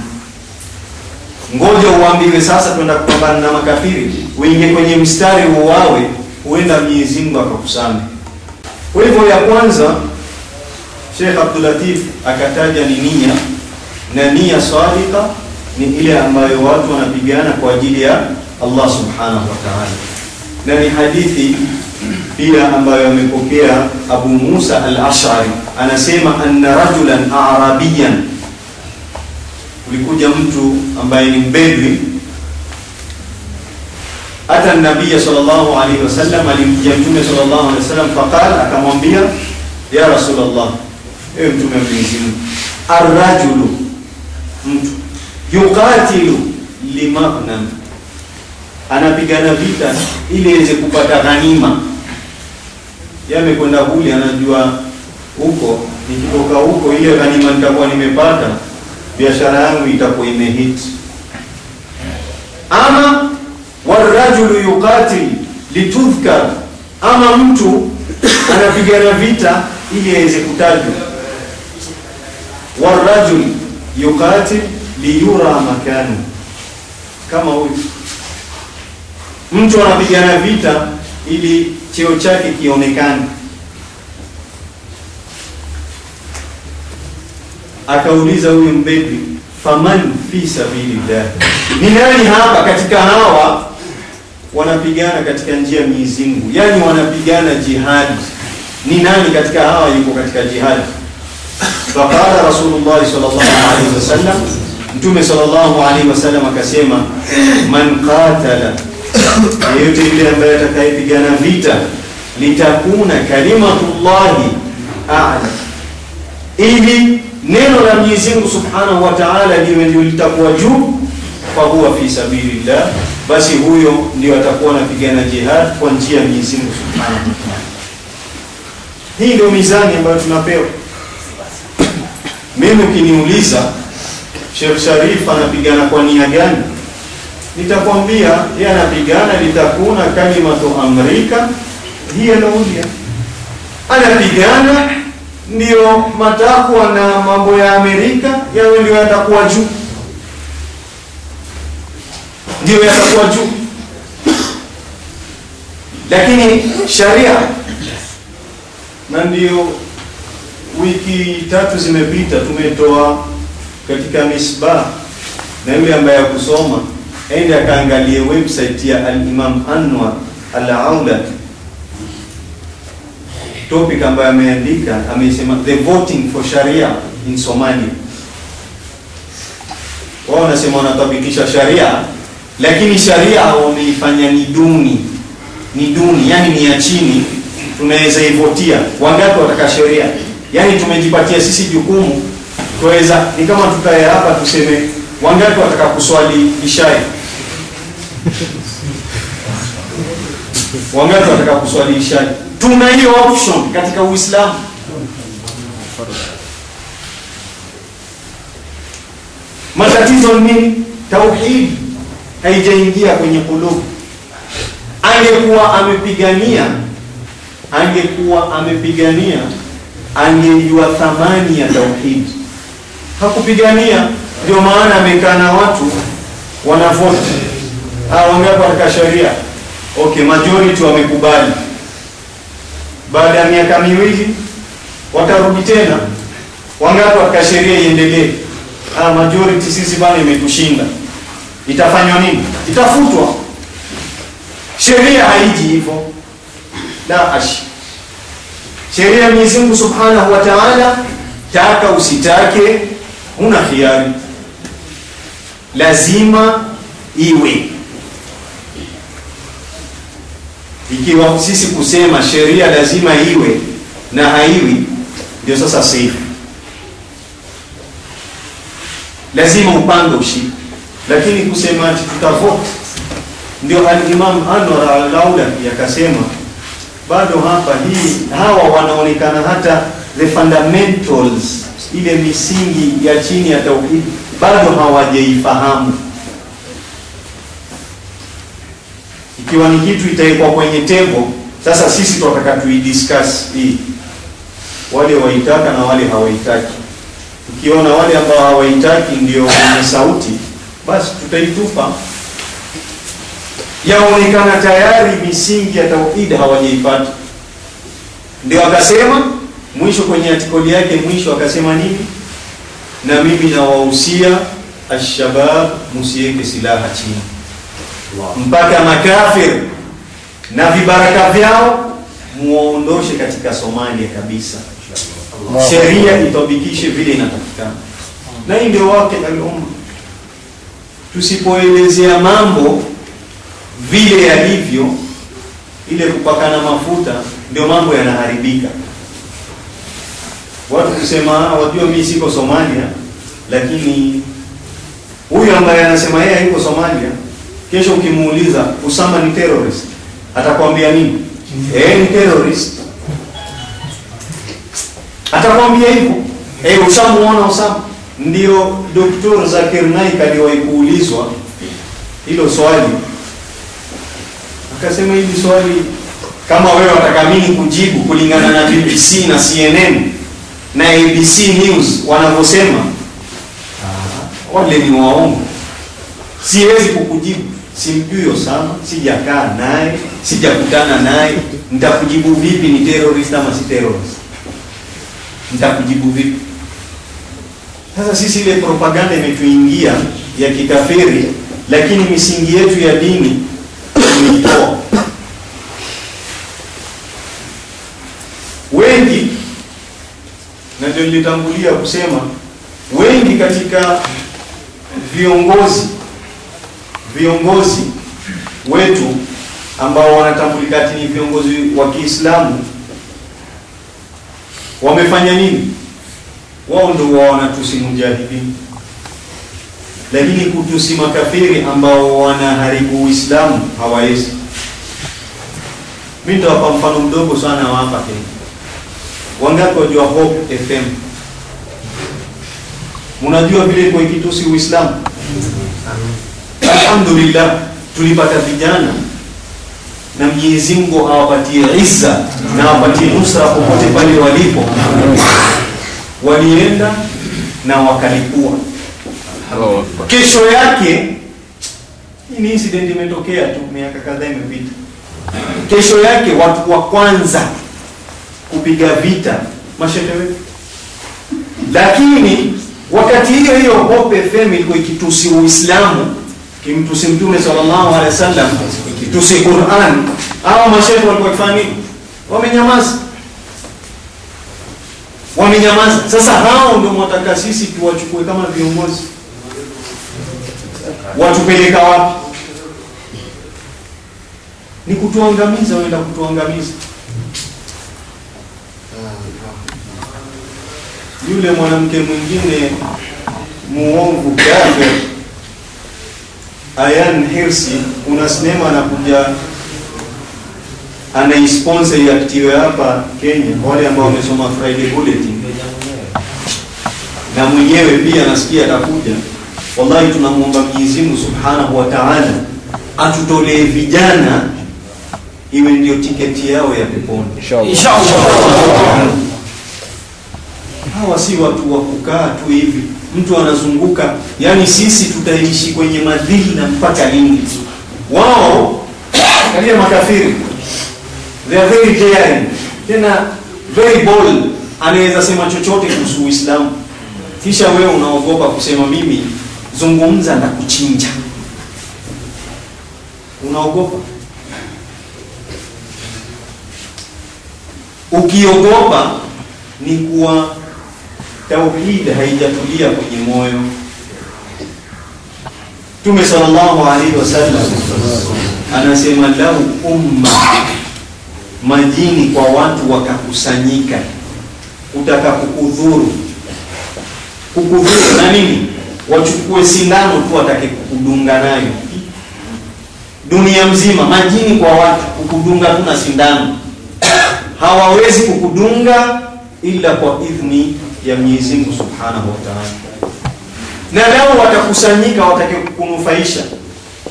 S3: ngoja uambiwe sasa twenda kupambana na makafiri, uingie kwenye mstari uwawe, huenda Mwenyezi Mungu akakusame. Kwa hivyo, ya kwanza Sheikh Abdul Latif akataja ni nia, na nia sadika ni ile ambayo watu wanapigana kwa ajili ya Allah subhanahu wa ta'ala, na ni hadithi pia ambayo amepokea Abu Musa al-Ash'ari, anasema anna rajulan arabiyan, ulikuja mtu ambaye ni mbedwi, ata nabiya sallallahu alaihi wasallam, alimjia mtume sallallahu alaihi wasallam, faqala, akamwambia ya Rasulullah, ewe mtume wa Mwenyezi arrajulu, mtu yuqatilu limaghnam, anapigana vita ili aweze kupata ghanima. Yeye amekwenda kule, anajua huko nikitoka huko, ile ghanima nitakuwa nimepata, biashara yangu itakuwa imehit. Ama warajulu yuqatil litudhkar, ama mtu anapigana vita ili aweze kutajwa. Warajul yuqatil liyura makanu, kama huyu mtu anapigana vita ili cheo chake kionekane. Akauliza huyu mbedwi, faman fi sabilillah, ni nani hapa? Katika hawa wanapigana katika njia mizingu, yani wanapigana jihadi, ni nani katika hawa yuko katika jihadi? Faqala Rasulullah sallallahu alaihi wasallam Mtume sallallahu alaihi wasallam akasema, man qatala, yeyote yule ambaye atakayepigana vita, litakuna kalimatullahi a'la, ili neno la Mwenyezi Mungu subhanahu wa ta'ala litakuwa juu, kwa huwa fi sabilillah, basi huyo ndio atakuwa anapigana jihad kwa njia ya Mwenyezi Mungu subhanahu wa ta'ala. Hii ndio mizani ambayo tunapewa. Mimi ukiniuliza Sheikh Sharif anapigana kwa nia gani? Nitakwambia yeye anapigana litakuna kalimatu amrika hiya laulia, anapigana ndio matakwa na mambo ya Amerika yawe ndio yatakuwa juu. ndio yatakuwa juu lakini sharia na ndio wiki tatu zimepita tumetoa katika misbah na yule ambaye akusoma aende akaangalie website ya al-Imam Anwar al-Aula topic ambayo ameandika amesema the voting for sharia in Somalia. Wao wanasema wanatabikisha sharia lakini sharia wameifanya ni duni ni duni yani ni ya chini. Tunaweza ivotia. Wangapi wataka sheria yani tumejipatia sisi jukumu kuweza, ni kama tukae hapa tuseme wangapi wataka kuswali ishai? Wangapi wataka kuswali ishai tuna hiyo option katika uislamu. Matatizo ni tauhidi haijaingia kwenye kulubu angekuwa amepigania angekuwa amepigania angejua thamani ya tauhidi hakupigania ndio maana amekaa na watu wanavoti wangapi katika sheria? Okay majority wamekubali baada ya miaka miwili watarudi tena. Wangapi katika sheria iendelee? Ah majority sisi bana imetushinda. Itafanywa nini? Itafutwa. Sheria haiji hivyo. La ashi sheria ya Mungu Subhanahu wa Ta'ala taka usitake una khiari. Lazima iwe ikiwa sisi kusema sheria lazima iwe na haiwi ndio sasa sahihi. lazima upande ushike lakini kusema tutavote ndio al-Imam Anwar al-Aulaki akasema bado hapa hii hawa wanaonekana hata the fundamentals ile misingi ya chini ya tauhid bado hawajaifahamu ikiwa ni kitu itawekwa kwenye tembo sasa sisi tunataka tuidiscuss hii. Wale waitaka na wale hawaitaki. Ukiona wale ambao hawaitaki ndio wenye sauti basi tutaitupa. Yaonekana tayari misingi ya tauhid hawajaipata. Ndio akasema mwisho kwenye atikoli yake mwisho akasema nini? Na mimi nawahusia ashabab, musiweke silaha chini mpaka makafir na vibaraka vyao muondoshe katika Somalia kabisa. Sheria itobikishe vile inatakikana. Na hii ndio wake al-umma tusipoelezea mambo vile yalivyo ile kupakana mafuta ndio mambo yanaharibika. Watu kusema wajua mimi siko Somalia lakini huyu ambaye anasema yeye yuko Somalia kesho ukimuuliza Usama ni terrorist? Atakwambia nini? Eh ni terrorist. Atakwambia hivyo. Eh ushamuona Usama? Ndio Dr. Zakir Naik aliwahi kuulizwa hilo swali. Akasema hili swali kama wewe wataka mimi kujibu kulingana na BBC na CNN na ABC News wanavyosema wale ni waongo. Siwezi kukujibu simjui Osama sijakaa naye sijakutana naye. Nitakujibu vipi ni terrorist ama si terrorist? Nitakujibu vipi? Sasa sisi ile propaganda imetuingia ya kikafiri lakini misingi yetu ya dini tumeitoa. Wengi na ndio nilitangulia kusema wengi katika viongozi viongozi wetu ambao wanatambulika ni viongozi wa Kiislamu wamefanya nini? Wao ndio wanatusi mujahidini, lakini kutusi makafiri ambao wanaharibu Uislamu hawawezi. Mimi nitawapa mfano mdogo sana wa hapa Kenya. Wangapi wajua Hope FM? Mnajua vile ilikuwa ikitusi Uislamu? Alhamdulillah tulipata vijana na Mwenyezi Mungu awapatie izza na awapatie nusra popote pale walipo. Walienda na wakalipua. Kesho yake ni incident imetokea tu miaka kadhaa imepita. Kesho yake watu wa kwanza kupiga vita mashehe wetu, lakini wakati hiyo hiyo Hope FM ilikuwa ikitusi Uislamu, kimtusi Mtume sallallahu alaihi wasallam, kitusi Qur'an, au mashehe walikuwa wakifanya? Wamenyamaza, wamenyamaza. Sasa hao ndio mwataka sisi tuwachukue kama viongozi, watupeleka wapi? Ni kutuangamiza, waenda kutuangamiza. Yule mwanamke mwingine muongo kafir Ayan Hirsi, kuna sinema anakuja anaisponsor iaktiwe hapa Kenya, wale ambao wamesoma Friday Bulletin, na mwenyewe pia nasikia atakuja. Wallahi, tunamwomba Mwenyezi Mungu Subhanahu wa Ta'ala atutolee vijana iwe ndio tiketi yao ya peponi. inshallah. Hawa si watu wa kukaa tu hivi, mtu anazunguka. Yani sisi tutaishi kwenye madhila mpaka lini? Wao kalia makafiri, they are very daring, tena very bold, anaweza sema chochote kuhusu Uislamu, kisha wewe unaogopa kusema mimi zungumza na kuchinja, unaogopa. Ukiogopa ni kuwa tauhid haijatulia kwenye moyo. Mtume sallallahu alaihi wasallam anasema lau umma, majini kwa watu wakakusanyika kutaka kukudhuru, kukudhuru na nini, wachukue sindano tu watake kukudunga nayo, dunia mzima, majini kwa watu, kukudunga tu na sindano, hawawezi kukudunga ila kwa idhni ya Mwenyezi Mungu Subhanahu wa Ta'ala. Na leo watakusanyika watakunufaisha.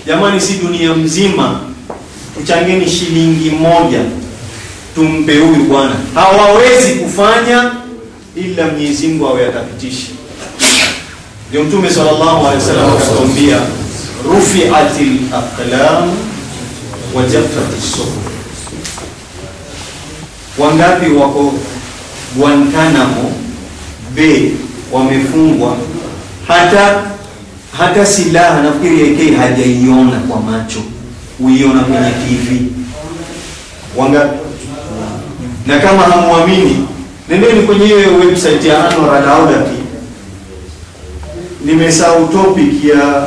S3: jamani, si dunia mzima, tuchangeni shilingi moja tumpe huyu bwana. Hawawezi kufanya ila Mwenyezi Mungu awe atapitisha. Ndio Mtume sallallahu alaihi wasallam akatuambia, rufi'atil aqlam wa jaffatis suhuf. Wangapi wako Guantanamo Bay wamefungwa, hata hata silaha nafikiri AK hajaiona kwa macho, uiona kwenye TV. wanga. Na kama hamwamini, nendeni kwenye hiyo website ya Anwar al-Awlaki, nimesahau topic ya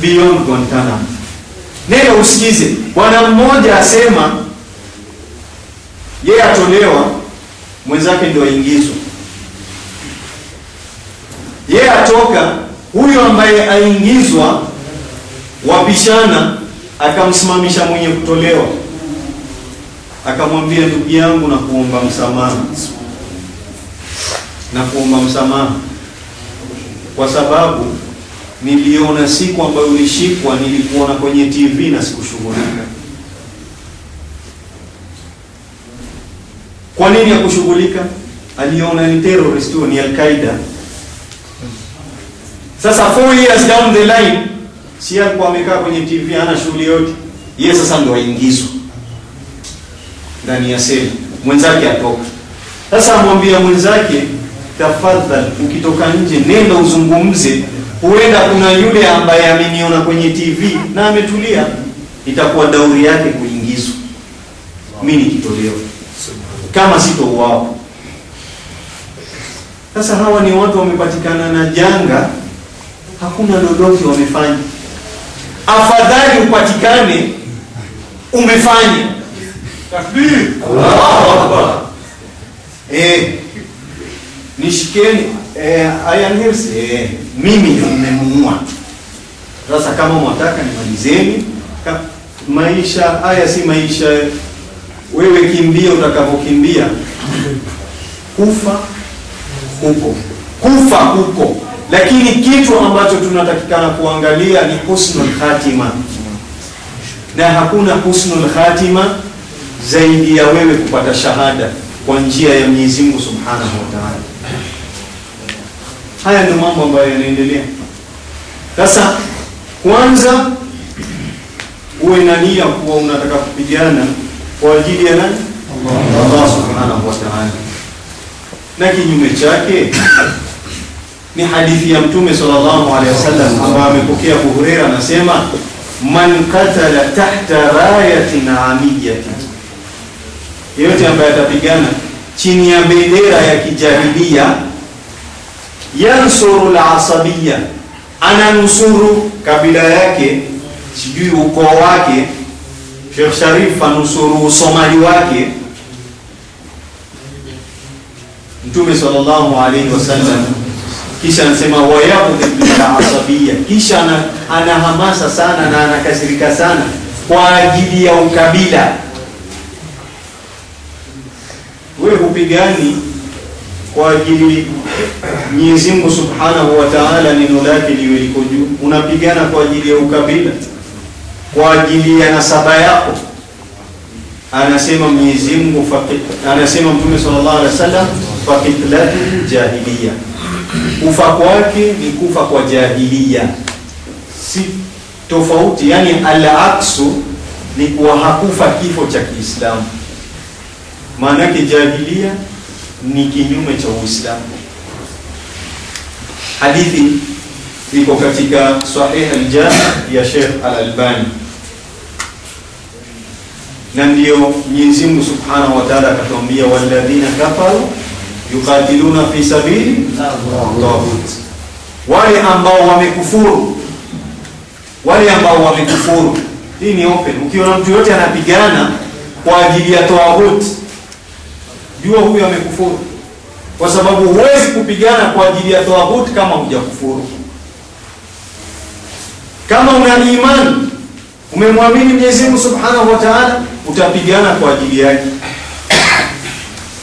S3: Beyond Guantanamo. Nenda usikize, bwana mmoja asema yeye atolewa, mwenzake ndio aingizwa. Yeye atoka, huyo ambaye aingizwa, wapishana, akamsimamisha mwenye kutolewa, akamwambia, ndugu yangu, na kuomba msamaha, na kuomba msamaha kwa sababu niliona siku ambayo ulishikwa, nilikuona kwenye TV na sikushughulika. Kwa nini ya kushughulika? Aliona ni terrorist tu, ni Al-Qaeda. Sasa four years down the line, si alikuwa amekaa kwenye TV ana shughuli yote, yeye sasa ndo aingizwa ndani ya seli, mwenzake atoka. Sasa amwambia mwenzake, tafadhali, ukitoka nje nenda uzungumze, huenda kuna yule ambaye ameniona kwenye TV na ametulia, itakuwa dauri yake kuingizwa, mimi nikitolewa kama sitouawa. Sasa hawa ni watu wamepatikana na janga, hakuna lolote wamefanya. Afadhali upatikane umefanya takbir, Allahu Akbar. Eh, nishikeni eh, eh, mimi ndio nimemuua. Sasa kama mwataka nimalizeni maisha haya si maisha wewe kimbia utakavyokimbia, kufa huko, kufa huko. Lakini kitu ambacho tunatakikana kuangalia ni husnul khatima, na hakuna husnul khatima zaidi ya wewe kupata shahada kwa njia ya Mwenyezi Mungu Subhanahu wa Ta'ala. Haya ndio mambo ambayo yanaendelea sasa. kwanza uwe na nia kuwa unataka kupigana kwa ajili ya nani? Allah subhanahu wa ta'ala. Na kinyume chake ni hadithi ya mtume sallallahu alaihi wasallam ambayo amepokea Abu anasema man qatala tahta rayatin amiyatin. Yeyote ambaye atapigana chini ya bendera ya kijahilia yansuru al-asabiyya ananusuru kabila yake sijui ukoo wake Sheikh Sharif anusuru usomaji wake. Mtume sallallahu alaihi wasallam kisha anasema wayaqdhi bil asabiyya kisha ana, ana hamasa sana na anakasirika sana kwa ajili ya ukabila. Wewe hupigani kwa ajili Mwenyezi Mungu Subhanahu wa Ta'ala neno lake liwe liko juu. Unapigana kwa ajili ya ukabila kwa ajili ya nasaba yako. Anasema Mwenyezi Mungu anasema Mtume sallallahu alaihi wasallam faqitlatu jahiliya. Kufa kwake ni kufa kwa jahiliya. Si tofauti yani al-aksu ni kuwa hakufa kifo cha Kiislamu. Maana yake jahiliya ni kinyume cha Uislamu. Hadithi iko katika sahih al-jami ya Sheikh al-Albani na ndio Mwenyezi Mungu Subhanahu wa Ta'ala akatuambia walladhina kafaru yuqatiluna fi sabili taghut. Wale ambao wamekufuru wale ambao wamekufuru hii ni open. Ukiona mtu yote anapigana kwa ajili ya taghut jua huyo amekufuru. Kwa sababu huwezi kupigana kwa ajili ya taghut kama hujakufuru. Kama una imani umemwamini Mwenyezi Mungu Subhanahu wa Ta'ala utapigana kwa ajili yake.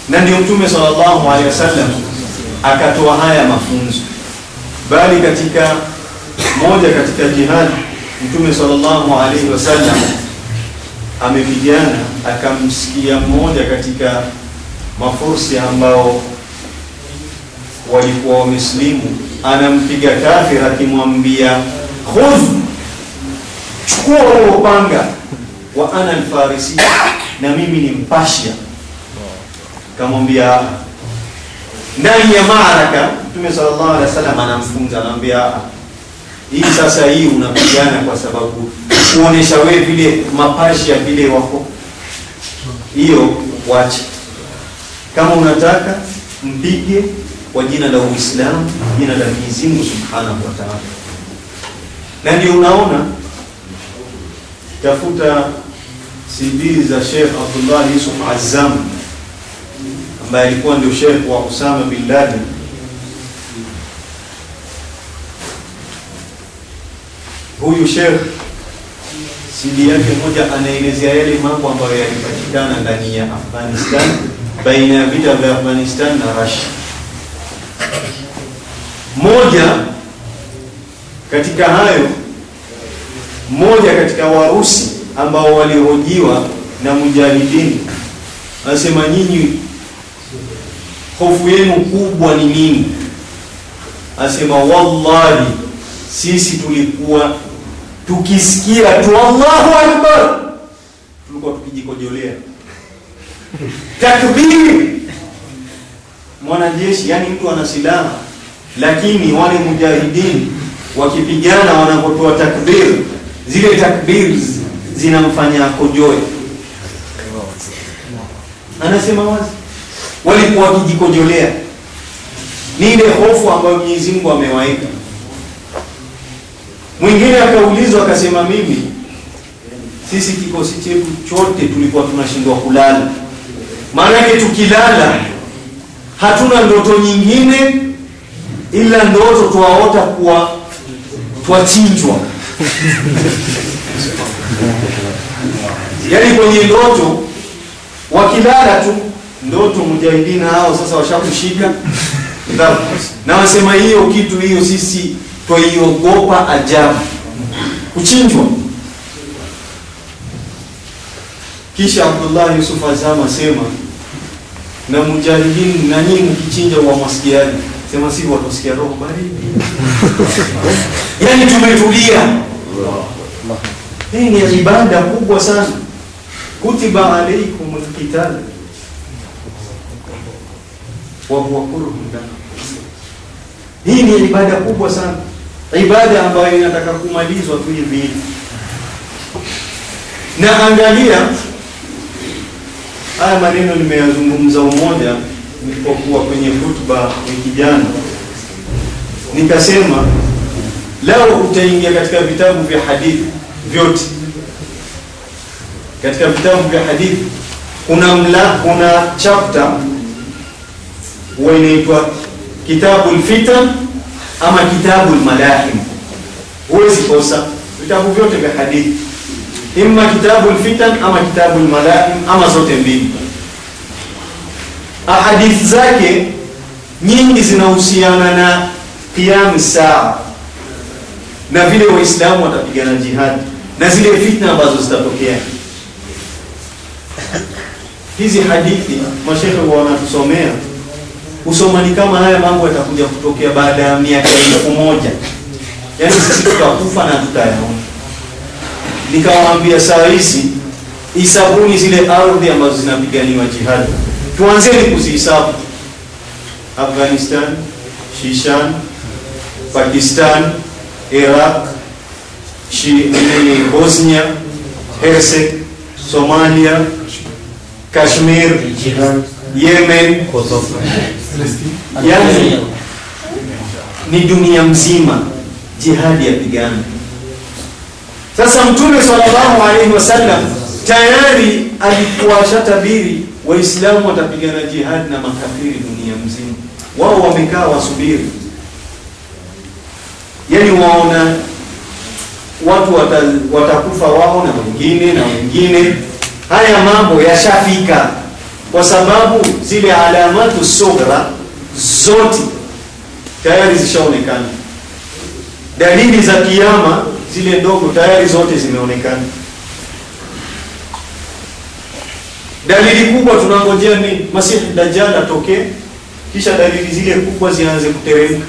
S3: Na ndio mtume sallallahu alaihi wasallam akatoa haya mafunzo. Bali katika moja katika jihad mtume sallallahu alaihi wasallam amepigana akamsikia mmoja katika mafursi ambao walikuwa wameslimu anampiga kafir akimwambia khudh chukua huo upanga wa ana alfarisi na mimi ni mpashia kamwambia ndani ya maaraka mtume sallallahu alaihi wasallam anamfunza anamwambia hii sasa hii unapigana kwa sababu kuonesha wewe vile mapashia vile wako. Hiyo wache kama unataka mpige kwa jina la Uislamu jina la Mwenyezi Mungu Subhanahu wa Ta'ala. Na ndio unaona tafuta CD za Sheikh Abdullah Yusuf Azam ambaye alikuwa ndio Sheikh wa Usama bin Laden. Huyu Sheikh CD yake moja anaelezea yale mambo ambayo yalipatikana ndani ya Afghanistan baina ya vita vya Afghanistan na Russia. Moja katika hayo mmoja katika Warusi ambao walihojiwa na mujahidini anasema, nyinyi hofu yenu kubwa ni nini? Anasema, wallahi sisi tulikuwa tukisikia tu Allahu akbar tulikuwa tukijikojolea takbiri. Mwanajeshi yani mtu ana silaha, lakini wale mujahidini wakipigana wanapotoa takbir zile takbir zinamfanya akojoe. Anasema wazi, walikuwa wakijikojolea. Ni ile hofu ambayo Mwenyezi Mungu amewaeka. Mwingine akaulizwa akasema, mimi sisi kikosi chetu chote tulikuwa tunashindwa kulala, maana yake tukilala hatuna ndoto nyingine ila ndoto twaota kuwa twachinjwa yaani kwenye ndoto wakilala tu ndoto mujahidina hao sasa washakushika na wasema hiyo kitu hiyo sisi twaiogopa ajabu. Kuchinjwa. Kisha Abdullah Yusuf Azam asema na mujahidini na nyinyi mkichinja wa masikiani sema si watosikia roho baridi yani tumetulia Hii ni ibada kubwa sana. Kutiba alaikum alqital wa huwa. Hii ni ibada kubwa sana, ibada ambayo inataka kumalizwa tu hivi hivi. Na angalia haya maneno nimeyazungumza umoja nilipokuwa kwenye hutuba wiki jana, nikasema leo utaingia katika vitabu vya hadithi vyote, katika vitabu vya hadithi kuna mla, kuna chapter huwa inaitwa kitabu alfitan ama kitabu almalahim Huwezi kosa vitabu vyote vya hadithi, imma kitabu alfitan ama kitabu almalahim ama zote mbili. Ahadithi zake nyingi zinahusiana na qiyamu saa na vile Waislamu watapigana jihadi na zile fitna ambazo zitatokea. Hizi hadithi mashehe wanatusomea usomani kama haya mambo yatakuja kutokea baada ya miaka elfu moja yani sisi tutakufa na tutayaona. Nikawaambia saa hizi isabuni zile ardhi ambazo zinapiganiwa jihadi, tuanzeni kuzihisabu: Afghanistan, Shishan, Pakistan, Iraq, Bosnia Hersek, Somalia, Kashmir, Yemen, yani ni dunia mzima jihadi ya pigana. Sasa Mtume sallallahu alaihi wasallam tayari alikuwa ashatabiri Waislamu watapigana jihadi na makafiri dunia mzima. Wao wamekaa wasubiri, yani waona watu wata, watakufa wao na wengine na wengine. Haya mambo yashafika kwa sababu zile alamatu sughra zote tayari zishaonekana. Dalili za kiyama zile ndogo tayari zote zimeonekana. Dalili kubwa tunangojea ni Masihi Dajjal atokee, kisha dalili zile kubwa zianze kuteremka.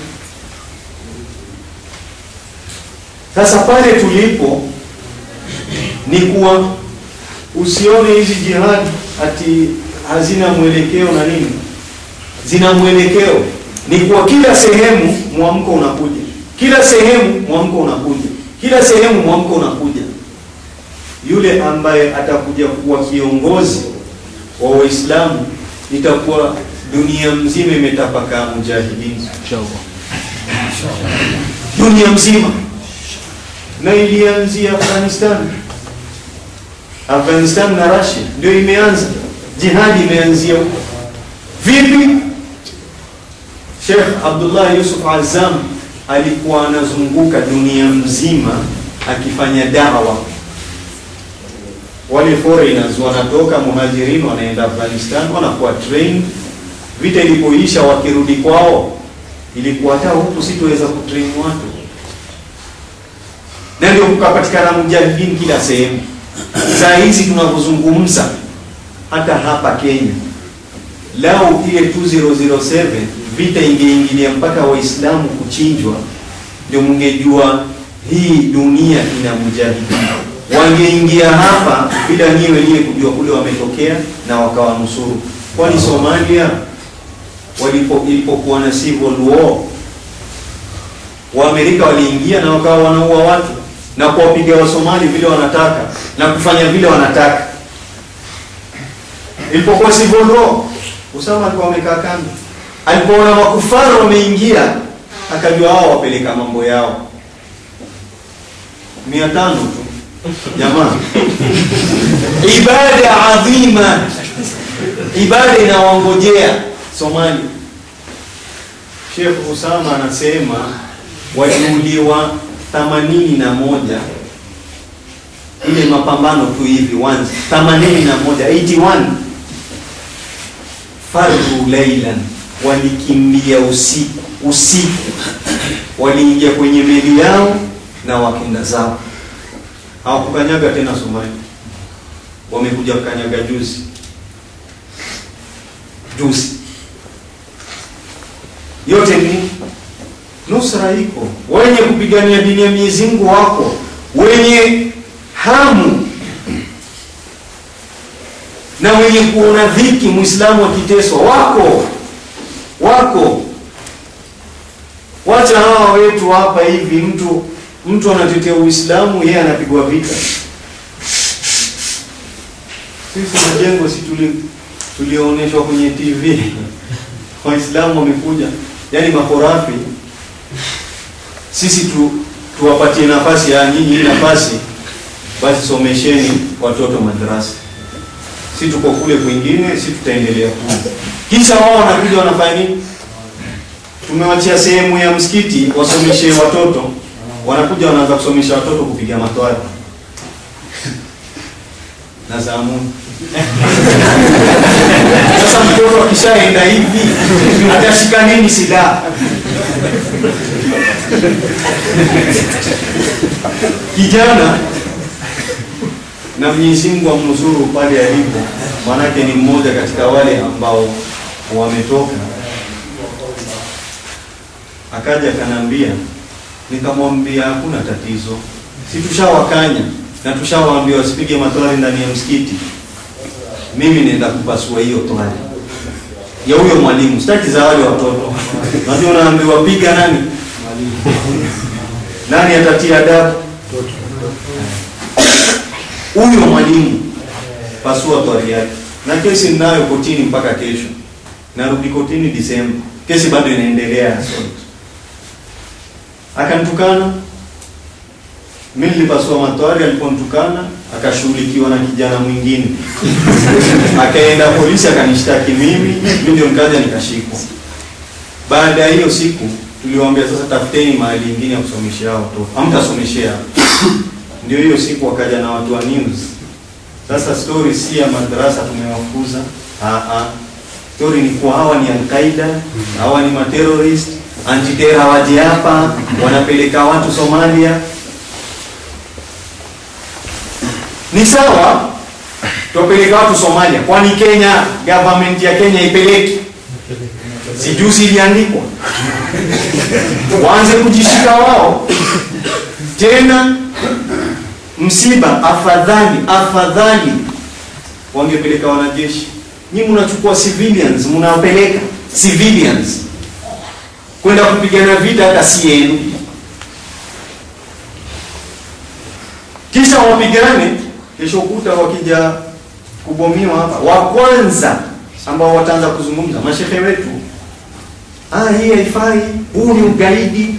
S3: Sasa pale tulipo ni kuwa usione hizi jihadi ati hazina mwelekeo na nini, zina mwelekeo. Ni kwa kila sehemu mwamko unakuja, kila sehemu mwamko unakuja, kila sehemu mwamko unakuja. Yule ambaye atakuja kuwa kiongozi wa Waislamu itakuwa dunia mzima imetapakaa mujahidini, dunia mzima, na ilianzia Afghanistan, Afghanistan na Russia ndio imeanza jihadi imeanzia huko. Vipi? Sheikh Abdullah Yusuf Azam alikuwa anazunguka dunia mzima akifanya dawa. Wale foreigners wanatoka muhajirin, wanaenda Afghanistan, wanakuwa train. Vita ilipoisha, wakirudi kwao, ilikuwa hata huku sitoweza kutrain watu, na ndio kukapatikana mujahidin kila sehemu. Saa hizi tunavyozungumza hata hapa Kenya, lao ile 2007 vita ingeingilia mpaka Waislamu kuchinjwa, ndio mungejua hii dunia ina mujahidi. Wangeingia hapa bila nyie wenyewe kujua kule wametokea na wakawanusuru. Kwani Somalia walipo ilipokuwa na civil war, Waamerika waliingia na wakawa wanaua watu na kuwapiga Wasomali vile wanataka na kufanya vile wanataka. Ilipokuwa civil war, Usama alikuwa amekaa kando. Alipoona wakufaru wameingia, akajua hao wapeleka mambo yao. mia tano tu. Jamaa, ibada adhima, ibada inawangojea somali. Sheikh Usama anasema waliuliwa themanini na moja. Ile mapambano tu hivi once themanini na moja. 81 faru lailan, walikimbia usiku usiku, waliingia kwenye meli yao na wakenda zao, hawakukanyaga tena Somalia, wamekuja kukanyaga juzi. Juzi. Yote ni nusra iko, wenye kupigania dini ya Mwenyezi Mungu wako. Wenye hamu. Na wenye kuona dhiki muislamu akiteswa wako. Wako. Wacha hawa wetu hapa hivi mtu mtu anatetea uislamu yeye anapigwa vita. Sisi majengo si tuli tulioonyeshwa kwenye tv waislamu wamekuja. Yani makorafi sisi tu tuwapatie nafasi ya nyinyi nafasi basi somesheni watoto madrasa si tuko kule kwingine si tutaendelea kule. Kisha wao wanakuja wanafanya nini? Tumewachia sehemu ya msikiti wasomeshe watoto. Wanakuja wanaanza kusomesha watoto kupiga matwari na zamuni sasa mtoto akishaenda hivi atashika nini silaha kijana na Mwenyezi Mungu amnusuru pale alipo, manake ni mmoja katika wale ambao wametoka. Akaja akanambia, nikamwambia hakuna tatizo, si tushawakanya na tushawaambia wasipige matwari ndani ya msikiti. Mimi naenda kupasua hiyo twari ya huyo mwalimu, sitaki zawadi watoto. najua naambiwa piga nani nani atatia adabu? Huyo mwalimu. Pasua tari yake na kesi ninayo kotini mpaka kesho. Narudi kotini disemba kesi bado inaendelea. Akantukana, mimi nilipasua matwari aliponitukana akashughulikiwa na kijana mwingine. Akaenda polisi akanishtaki mimi mi ndio nikaja nikashikwa. Baada ya hiyo siku tuliwaambia sasa tafuteni mahali ingine ya kusomeshea watoto. Hamtasomeshea. Ndio hiyo siku wakaja na watu wa news. Sasa story si ya madarasa tumewafuza. Story ni kuwa hawa ni Al-Qaida, hawa ni materrorist antitera waje hapa wanapeleka watu somalia. Ni sawa tupeleka watu somalia. Kwani kenya government ya kenya ipeleki sijuzi iliandikwa waanze kujishika wao. Tena msiba afadhali afadhali. Wangepeleka wanajeshi. Nyi mnachukua civilians mnawapeleka civilians. Kwenda kupigana vita hata si yenu. Kisha wapigane. Kesho kuta wakija kubomiwa hapa. Wa kwanza ambao wataanza kuzungumza mashehe wetu ah, hii haifai. Huu ni ugaidi.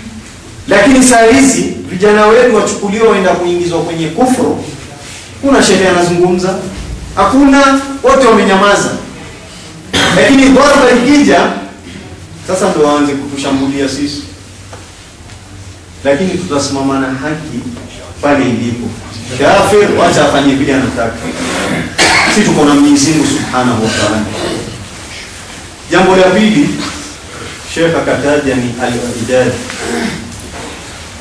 S3: Lakini saa hizi vijana wetu wachukuliwa waenda kuingizwa kwenye kufuru kuna sheria anazungumza. Hakuna wote wamenyamaza. Lakini dharba ikija sasa ndo waanze kutushambulia sisi. Lakini tutasimama na haki pale ilipo. Kafir wacha afanye vile anataka. Si tuko na Mwenyezi Mungu Subhanahu wa Ta'ala. Jambo la pili Sheikh akataja ni al-ijadi.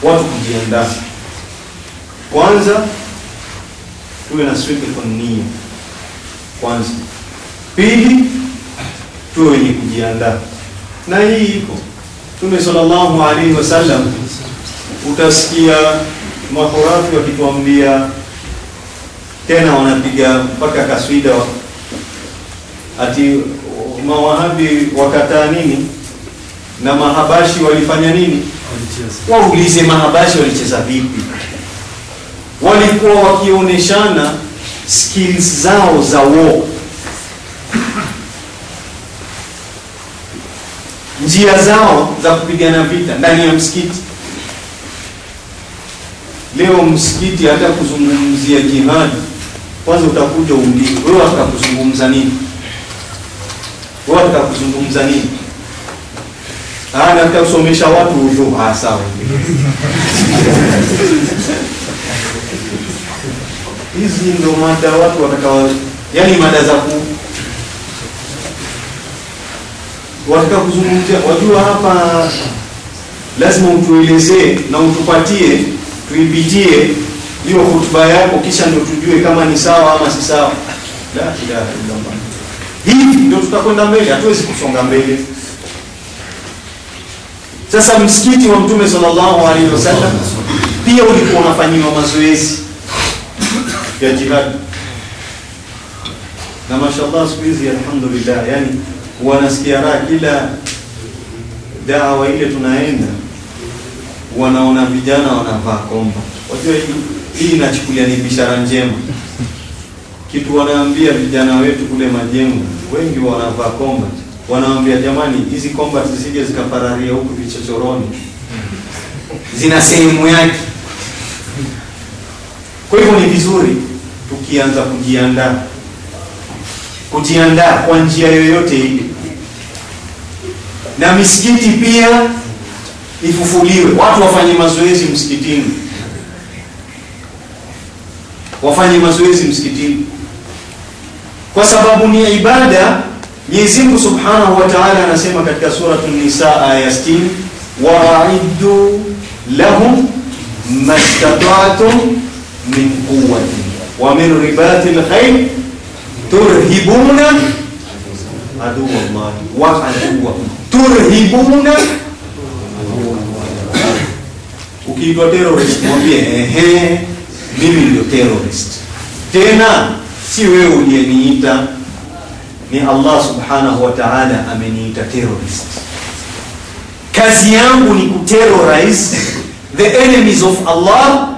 S3: watu kujiandaa. Kwanza tuwe na sidqu nia kwanza. Pili tuwe wenye kujiandaa. Na hii iko Mtume sallallahu alaihi wasallam utasikia mahurafi wakituambia tena wanapiga mpaka kaswida. Ati mawahabi wakataa nini na mahabashi walifanya nini? Waulize mahabashi walicheza vipi? Walikuwa wakionyeshana skills zao za war. Njia zao za kupigana vita ndani ya msikiti. Leo msikiti hata kuzungumzia jihadi kwanza utakuja uulize wewe atakuzungumza nini? Wewe atakuzungumza nini Ah, nataka kusomesha watu ujo. Ah, sawa. Hizi ndo mada watu watakao, yani mada za ku wataka kuzungumzia. Wajua hapa lazima utuelezee na utupatie, tuipitie hiyo hotuba yako, kisha ndio tujue kama ni sawa ama si sawa. La ilaha illallah. Hivi ndio tutakwenda mbele, hatuwezi kusonga mbele. Sasa msikiti wa Mtume sallallahu alaihi wasallam pia ulikuwa unafanyiwa mazoezi ya jihad. Na mashallah siku hizi alhamdulillah yani wanasikia raha kila dawa ile tunaenda wanaona vijana wanavaa komba. Wajua hii, inachukulia ni bishara njema. Kitu wanaambia vijana wetu kule majengo wengi wanavaa komba wanaambia jamani hizi komba zisije zikapararia huku vichochoroni. Zina sehemu yake. Kwa hivyo ni vizuri tukianza kujiandaa. Kujiandaa kwa njia yoyote ile. Na misikiti pia ifufuliwe. Watu wafanye mazoezi msikitini. Wafanye mazoezi msikitini. Kwa sababu ni ibada Mwenyezi Mungu Subhanahu wa Ta'ala anasema katika suratu Nisa aya 60 wa'iddu lahum mastata'tum min quwwatin wa min ribatil khayl turhibuna adu Allah wa aduwa turhibuna ukiitwa terrorist mwambie ehe mimi ndio terrorist. Tena si wewe uliyeniita ni Allah subhanahu wa ta'ala ameniita terrorist. Kazi yangu ni kuterrorize the enemies of Allah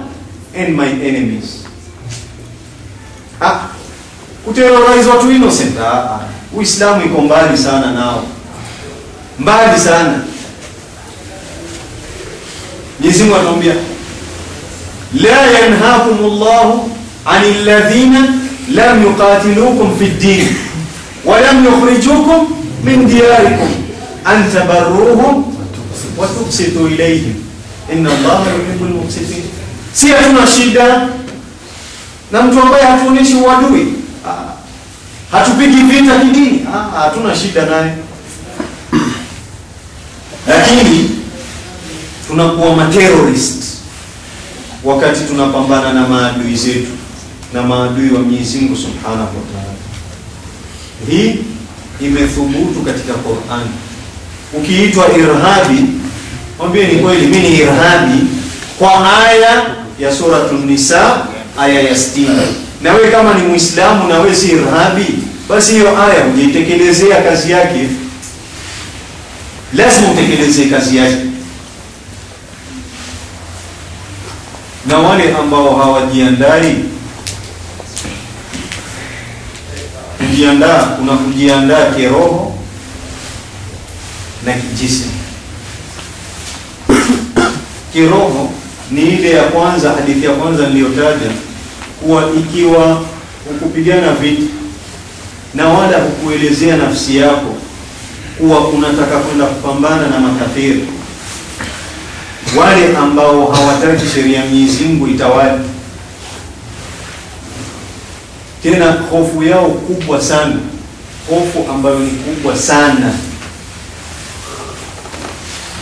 S3: and my enemies. Ah kuterrorize watu innocent. Ah, ah. Uislamu iko mbali sana nao. Mbali sana. Mwenyezi Mungu anamwambia la yanhaakumullahu anil ladhina lam yuqatilukum fid din wa lam yukhrijukum min diyarikum an tabarruhum wa tuqsitu ilayhim inna Allaha yuhibbul muqsitin. Si hatuna shida na mtu ambaye hatuonyeshi uadui, Ah, hatupigi vita kidini, Ah, hatuna shida naye, lakini tunakuwa materrorist wakati tunapambana na maadui zetu na maadui wa Mwenyezi Mungu Subhanahu wa Ta'ala. Hii imethubutu katika Qur'an. Ukiitwa irhabi, mwambie ni kweli mimi ni irhabi kwa aya ya suratul Nisa aya ya 60. Na wewe kama ni Muislamu na wewe si irhabi, basi hiyo aya unjitekelezea kazi yake. Lazima utekelezee kazi yake. na wale ambao hawajiandai kujiandaa kuna kujiandaa kiroho na kijisi kiroho ni ile ya kwanza hadithi ya kwanza niliyotaja kuwa ikiwa ukupigana vita na wala hukuelezea nafsi yako kuwa unataka kwenda kupambana na makafiri wale ambao hawataki sheria ya Mwenyezi Mungu itawale. Tena hofu yao kubwa sana, hofu ambayo ni kubwa sana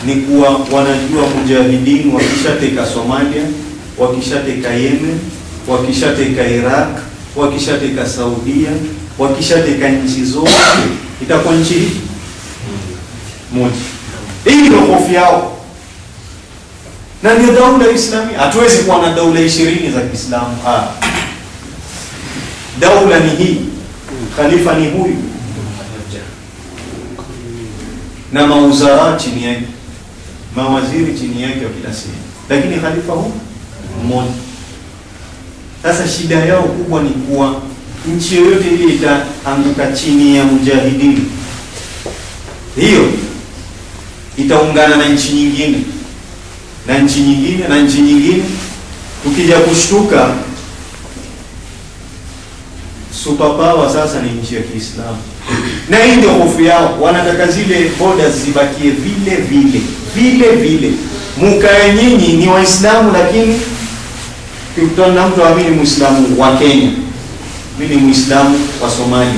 S3: ni kuwa wanajua mujahidin wakishateka Somalia, wakishateka Yemen, wakishateka Iraq, wakishateka Saudia, wakishateka nchi zote, itakuwa nchi hii moja. Hii ndio hofu yao na ndio daula Islami. Hatuwezi kuwa na daula ishirini za Kiislamu. Daula ni hii, khalifa ni huyu na mauzara chini yake, mawaziri chini yake wa kila lakini khalifa huyu mmoja. Sasa shida yao kubwa ni kuwa nchi yoyote ile itaanguka chini ya mujahidini, hiyo itaungana na nchi nyingine na nchi nyingine na nchi nyingine. Tukija kushtuka, superpower sasa ni nchi ya Kiislamu, na hii ndio hofu yao. Wanataka zile borders zibakie vile vile. Vile vile, mukae nyinyi ni Waislamu, lakini ukikutana na mtu amini Muislamu wa Kenya, mimi ni Muislamu wa Somalia,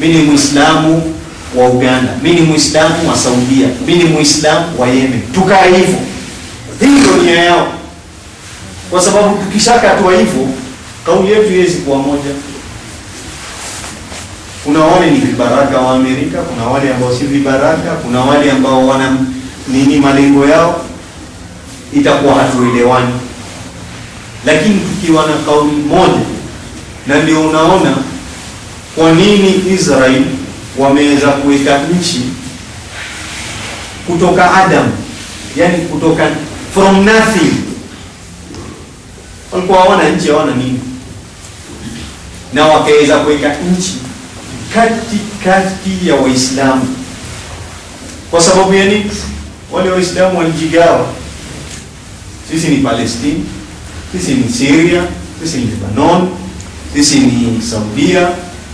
S3: mimi ni Muislamu wa Uganda, mimi ni Muislamu wa Saudia, mimi ni Muislamu wa Yemen, tukae hivyo. Hii ndio nia yao, kwa sababu tukishakatua hivyo, kauli yetu iwezi kuwa moja. Kuna wale ni vibaraka wa Amerika, kuna wale ambao si vibaraka, kuna wale ambao wana nini malengo yao, itakuwa hatuelewani. lakini tukiwa na kauli moja, na ndio unaona kwa nini Israel wameweza kuweka nchi kutoka Adam, yani kutoka from nothing. Walikuwa hawana nchi, hawana nini, na wakaweza kuweka nchi kati kati ya Waislamu. Kwa sababu ya nini? Wale Waislamu walijigawa, sisi ni Palestine, sisi ni Syria, sisi ni Lebanon, sisi ni Saudia,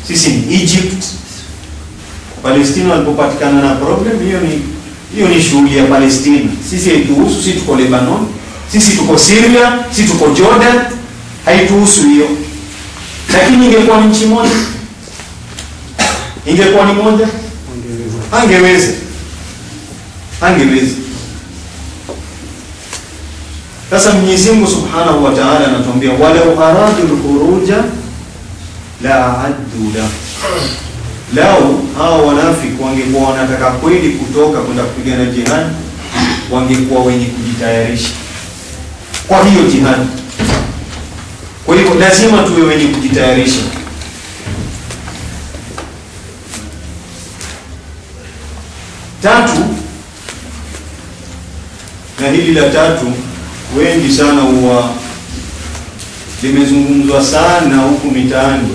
S3: sisi ni Egypt. Palestina walipopatikana na problem hiyo, ni hiyo ni shughuli ya Palestina. Sisi haituhusu, sisi tuko Lebanon, sisi tuko Syria, sisi tuko Jordan, haituhusu hiyo. Lakini ingekuwa ni nchi moja, ingekuwa ni moja, angeweza angeweza. Sasa Mwenyezi Mungu Subhanahu wa Ta'ala anatuambia walau aradu al-khuruja la addu la lau hao wanafiki wangekuwa wanataka kweli kutoka kwenda kupigana jihad, wangekuwa wenye kujitayarisha kwa hiyo jihad. Kwa hivyo lazima tuwe wenye kujitayarisha. Tatu, na hili la tatu wengi sana huwa limezungumzwa sana huku mitaani,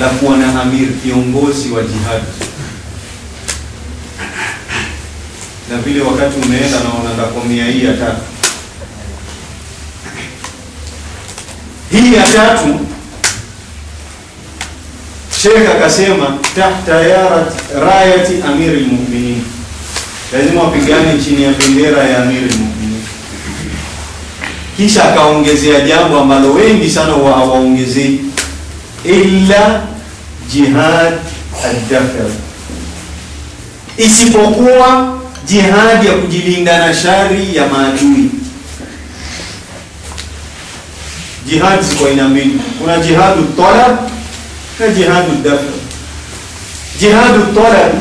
S3: la kuwa na amir, kiongozi wa jihad. Na vile wakati umeenda naona ndakomia hii ya tatu. Hii ya tatu Sheikh akasema tahta yarat rayati amiri lmuminin, lazima wapigane chini ya bendera ya amiri lmuminin. Kisha akaongezea jambo ambalo wengi sana hawaongezei, illa jihad addafar, isipokuwa jihad ya kujilinda na shari ya maadui. Jihad ziko aina mbili, kuna jihadu talab na jihadu جهاد talab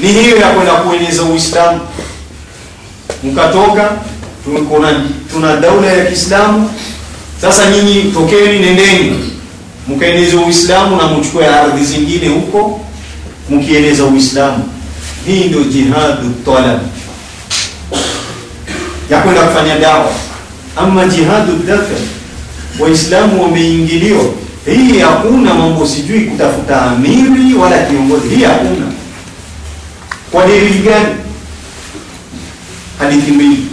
S3: ni hiyo ya kwenda kueneza Uislamu, mkatoka tuna, tuna daula ya Kiislamu sasa, nyinyi tokeni, nendeni mkaeneze Uislamu na mchukue ardhi zingine huko mkieneza Uislamu. Hii ndio jihadu talab ya kwenda kufanya dawa. Ama jihadu dafa, Waislamu wameingiliwa hii hakuna mambo sijui kutafuta amiri wala kiongozi, hii hakuna. Kwa dalili gani? Hadithi mbili.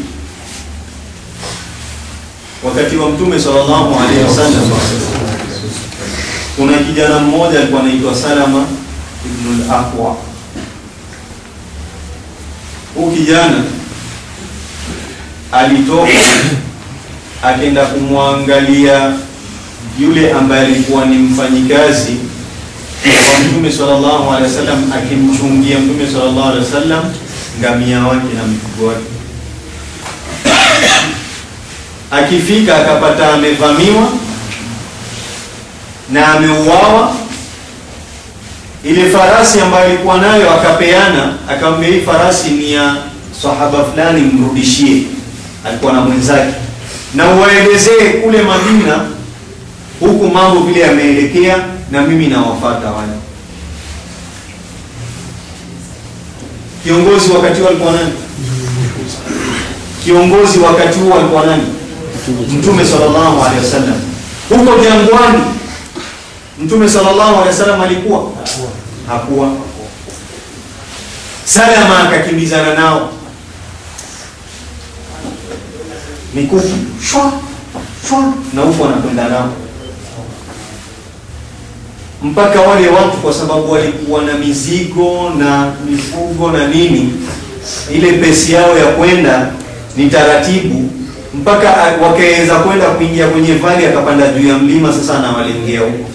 S3: Wakati wa Mtume sallallahu alaihi wasallam, kuna kijana mmoja alikuwa anaitwa Salama ibn al-Aqwa. Huyu kijana alitoka akenda kumwangalia yule ambaye alikuwa ni mfanyikazi wa Mtume sallallahu alaihi wasallam, akimchungia Mtume sallallahu alaihi wasallam ngamia wake na mifugo wake. Akifika akapata amevamiwa na ameuawa. Ile farasi ambayo alikuwa nayo akapeana, akamwambia hii farasi ni ya sahaba fulani, mrudishie. Alikuwa na mwenzake, na uwaelezee kule Madina huku mambo vile yameelekea, na mimi nawafuata wale. Kiongozi wakati huo alikuwa nani? Kiongozi wakati huo alikuwa nani? Mtume sallallahu alaihi wasallam. Huko jangwani, Mtume sallallahu alaihi wasallam alikuwa hakuwa. Salama akakimbizana nao mikufu shwa shwa, na huko anakwenda nao mpaka wale watu kwa sababu walikuwa na mizigo na mifugo na nini, ile pesi yao ya kwenda ni taratibu, mpaka wakaweza kwenda kuingia kwenye vali, akapanda juu ya mlima. Sasa anawalengea huko,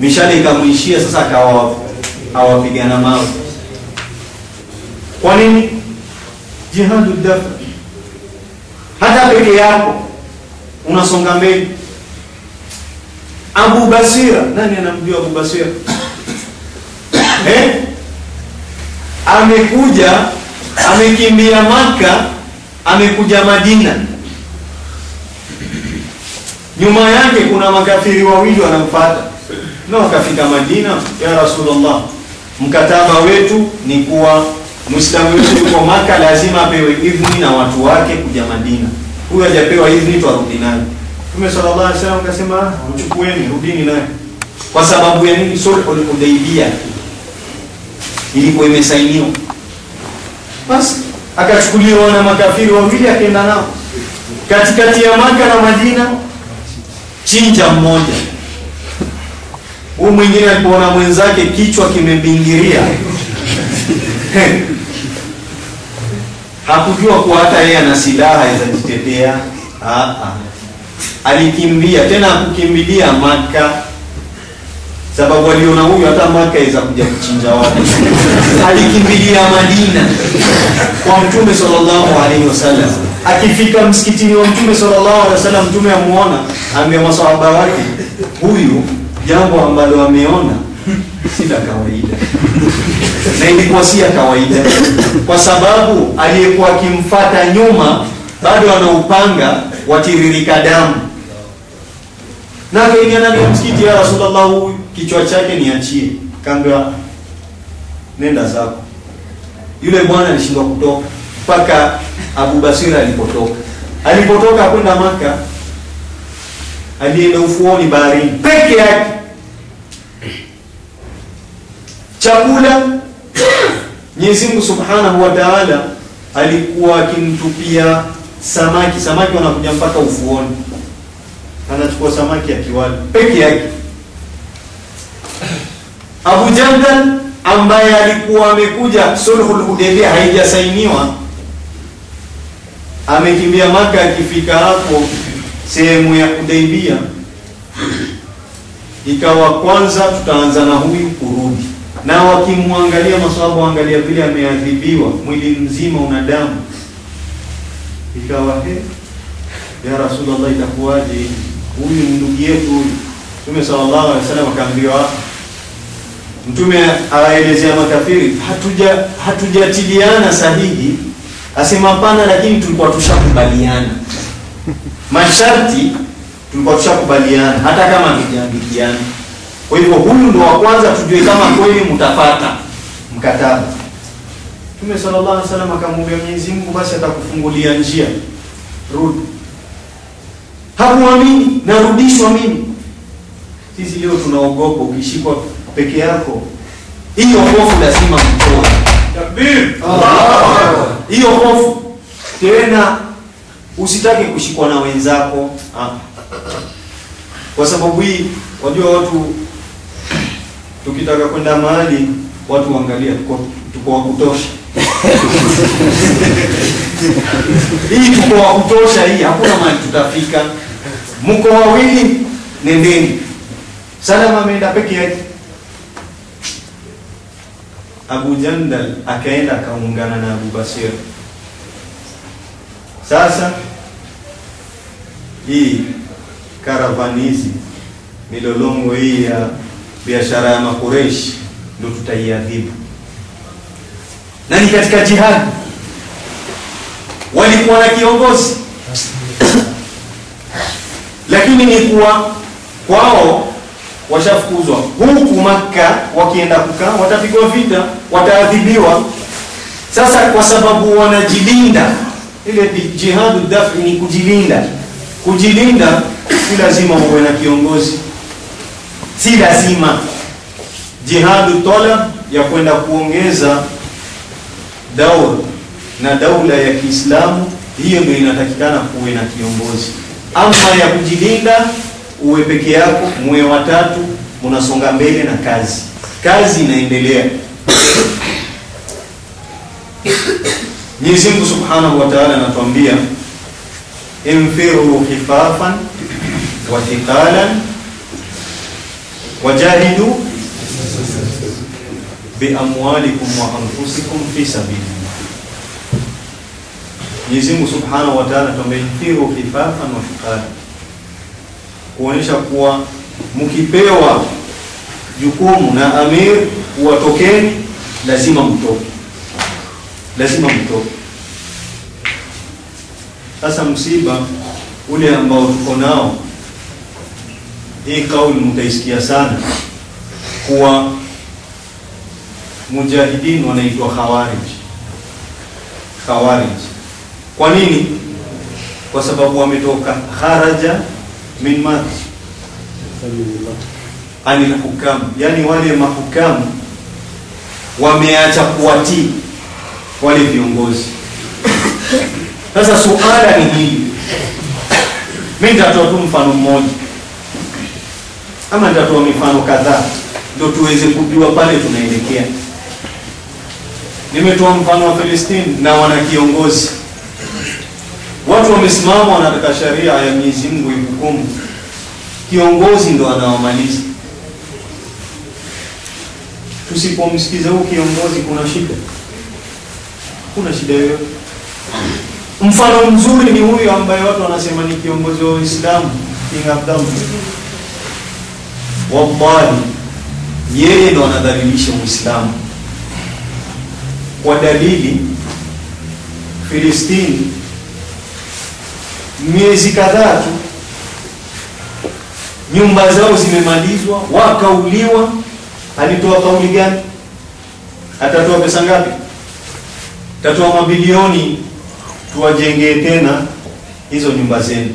S3: mishale ikamwishia, sasa akawa hawapigana mawe. Kwa nini? Jihadu dafa. Hata peke yako unasonga mbele Abu Basira, nani anamjua Abu Basira? eh? Amekuja amekimbia Maka, amekuja Madina, nyuma yake kuna makafiri wawili wanamfuata. Na wakafika Madina ya Rasulullah mkataba wetu ni kuwa Muislamu wetu yuko Maka lazima apewe idhni na watu wake kuja Madina. Huyo hajapewa idhni twarudi naye Mtume sallallahu alaihi wasallam akasema mchukueni rudini naye. Kwa sababu ya nini? Sulhul hudaybiyah ilikuwa imesainiwa. Basi akachukuliwa na makafiri wawili akaenda nao. Katikati ya Maka na Madina chinja mmoja. Huyu mwingine alipoona mwenzake kichwa kimebingiria hakujua kuwa hata yeye ana silaha za kujitetea. Ah, ah. Alikimbia tena akukimbilia Maka sababu aliona huyu hata Maka iza kuja kuchinja watu. Alikimbilia Madina kwa Mtume sallallahu alaihi wasallam. Akifika msikitini wa Mtume sallallahu alaihi wasallam Mtume amuona ambia masahaba wake huyu jambo ambalo ameona si la kawaida. Na ilikuwa si ya kawaida. Kwa sababu aliyekuwa akimfata nyuma bado ana upanga watiririka damu na akaingia ndani ya msikiti ya Rasulullah huyu? Kichwa chake niachie kaambiwa nenda zako. Yule bwana alishindwa kutoka mpaka Abu Basira alipotoka. Alipotoka kwenda Maka alienda ufuoni baharini peke yake. Chakula Mwenyezi Mungu Subhanahu wa Ta'ala alikuwa akimtupia samaki. Samaki wanakuja mpaka ufuoni anachukua samaki ya kiwali. Peke yake. Abu Jandal ambaye alikuwa amekuja sulhul Hudaybiyah haijasainiwa. Amekimbia Maka akifika hapo sehemu ya Hudaybiyah. Ikawa kwanza tutaanza na huyu kurudi. Na wakimwangalia maswahaba angalia vile ameadhibiwa mwili mzima una damu. Ikawa he ya Rasulullah itakuwaje huyu ni ndugu yetu huyu. Mtume sallallahu alaihi wasallam akaambiwa Mtume awaelezea makafiri hatuja hatujatiliana sahihi. Asema hapana lakini tulikuwa tushakubaliana. Masharti tulikuwa tushakubaliana hata kama hatujaandikiana kwa hivyo huyu ndo wa kwanza tujue kama kweli mtapata mkataba. Mtume sallallahu alaihi wasallam akamwambia Mwenyezi Mungu basi atakufungulia njia. Rudi hakuamini narudishwa mimi. Sisi leo tunaogopa ukishikwa peke yako hiyo hofu lazima mtoe.
S1: Takbir.
S3: hiyo hofu. Tena usitaki kushikwa na wenzako. Ah. kwa sababu hii wajua watu tukitaka kwenda mahali watu waangalia tuko tuko wa kutosha. Hii tuko wa kutosha hii hakuna mahali tutafika mko wawili nendeni. Salama ameenda peke yake. Abu Jandal akaenda akaungana na Abu Basir. Sasa hii karavanizi milolongo hii ya biashara ya makureshi ndio tutaiadhibu, na ni katika jihadi? Walikuwa na kiongozi lakini ni kuwa kwao washafukuzwa huku maka wakienda kukaa watapigwa vita, wataadhibiwa. Sasa kwa sababu wanajilinda, ile jihadu dafi ni kujilinda. Kujilinda si lazima uwe na kiongozi, si lazima. Jihadu tola ya kwenda kuongeza daula na daula ya Kiislamu, hiyo ndio inatakikana kuwe na kiongozi. Ama ya kujilinda uwe peke yako, muwe watatu, unasonga mbele na kazi, kazi inaendelea. Mwenyezi Mungu Subhanahu wa Ta'ala anatuambia infiru khifafan wa thiqalan wajahidu biamwalikum wa anfusikum fi sabilillah. Mwenyezi Mungu Subhanahu wa Ta'ala tumeifiru kifafa na Kuonesha kuonyesha kuwa mkipewa jukumu na amir kuwatokeni, lazima mtoke, lazima mtoke. Sasa msiba ule ambao tuko nao hii kauli mtaisikia sana kuwa mujahidin wanaitwa khawarij. Khawarij kwa nini? Kwa sababu wametoka kharaja min ani anil hukam yani wale mahukamu wameacha kuwatii wale viongozi. Sasa suala ni hili. Mimi nitatoa tu mfano mmoja. Ama nitatoa mifano kadhaa ndio tuweze kujua pale tunaelekea. Nimetoa mfano wa Palestine na wana kiongozi watu wamesimama wanataka sharia ya Mwenyezi Mungu ihukumu. Kiongozi ndo anawamaliza. Tusipomsikiza huu kiongozi kuna shida. Kuna shida yoyote? Mfano mzuri ni huyu ambaye watu wanasema ni kiongozi wa Uislamu King Abdullah wallahi yeye ndo anadhalilisha Uislamu. Kwa dalili Filistini miezi kadhaa tu. Nyumba zao zimemalizwa wakauliwa. Alitoa kauli gani? Atatoa pesa ngapi? Tatoa mabilioni? Tuwajengee tena hizo nyumba zenu.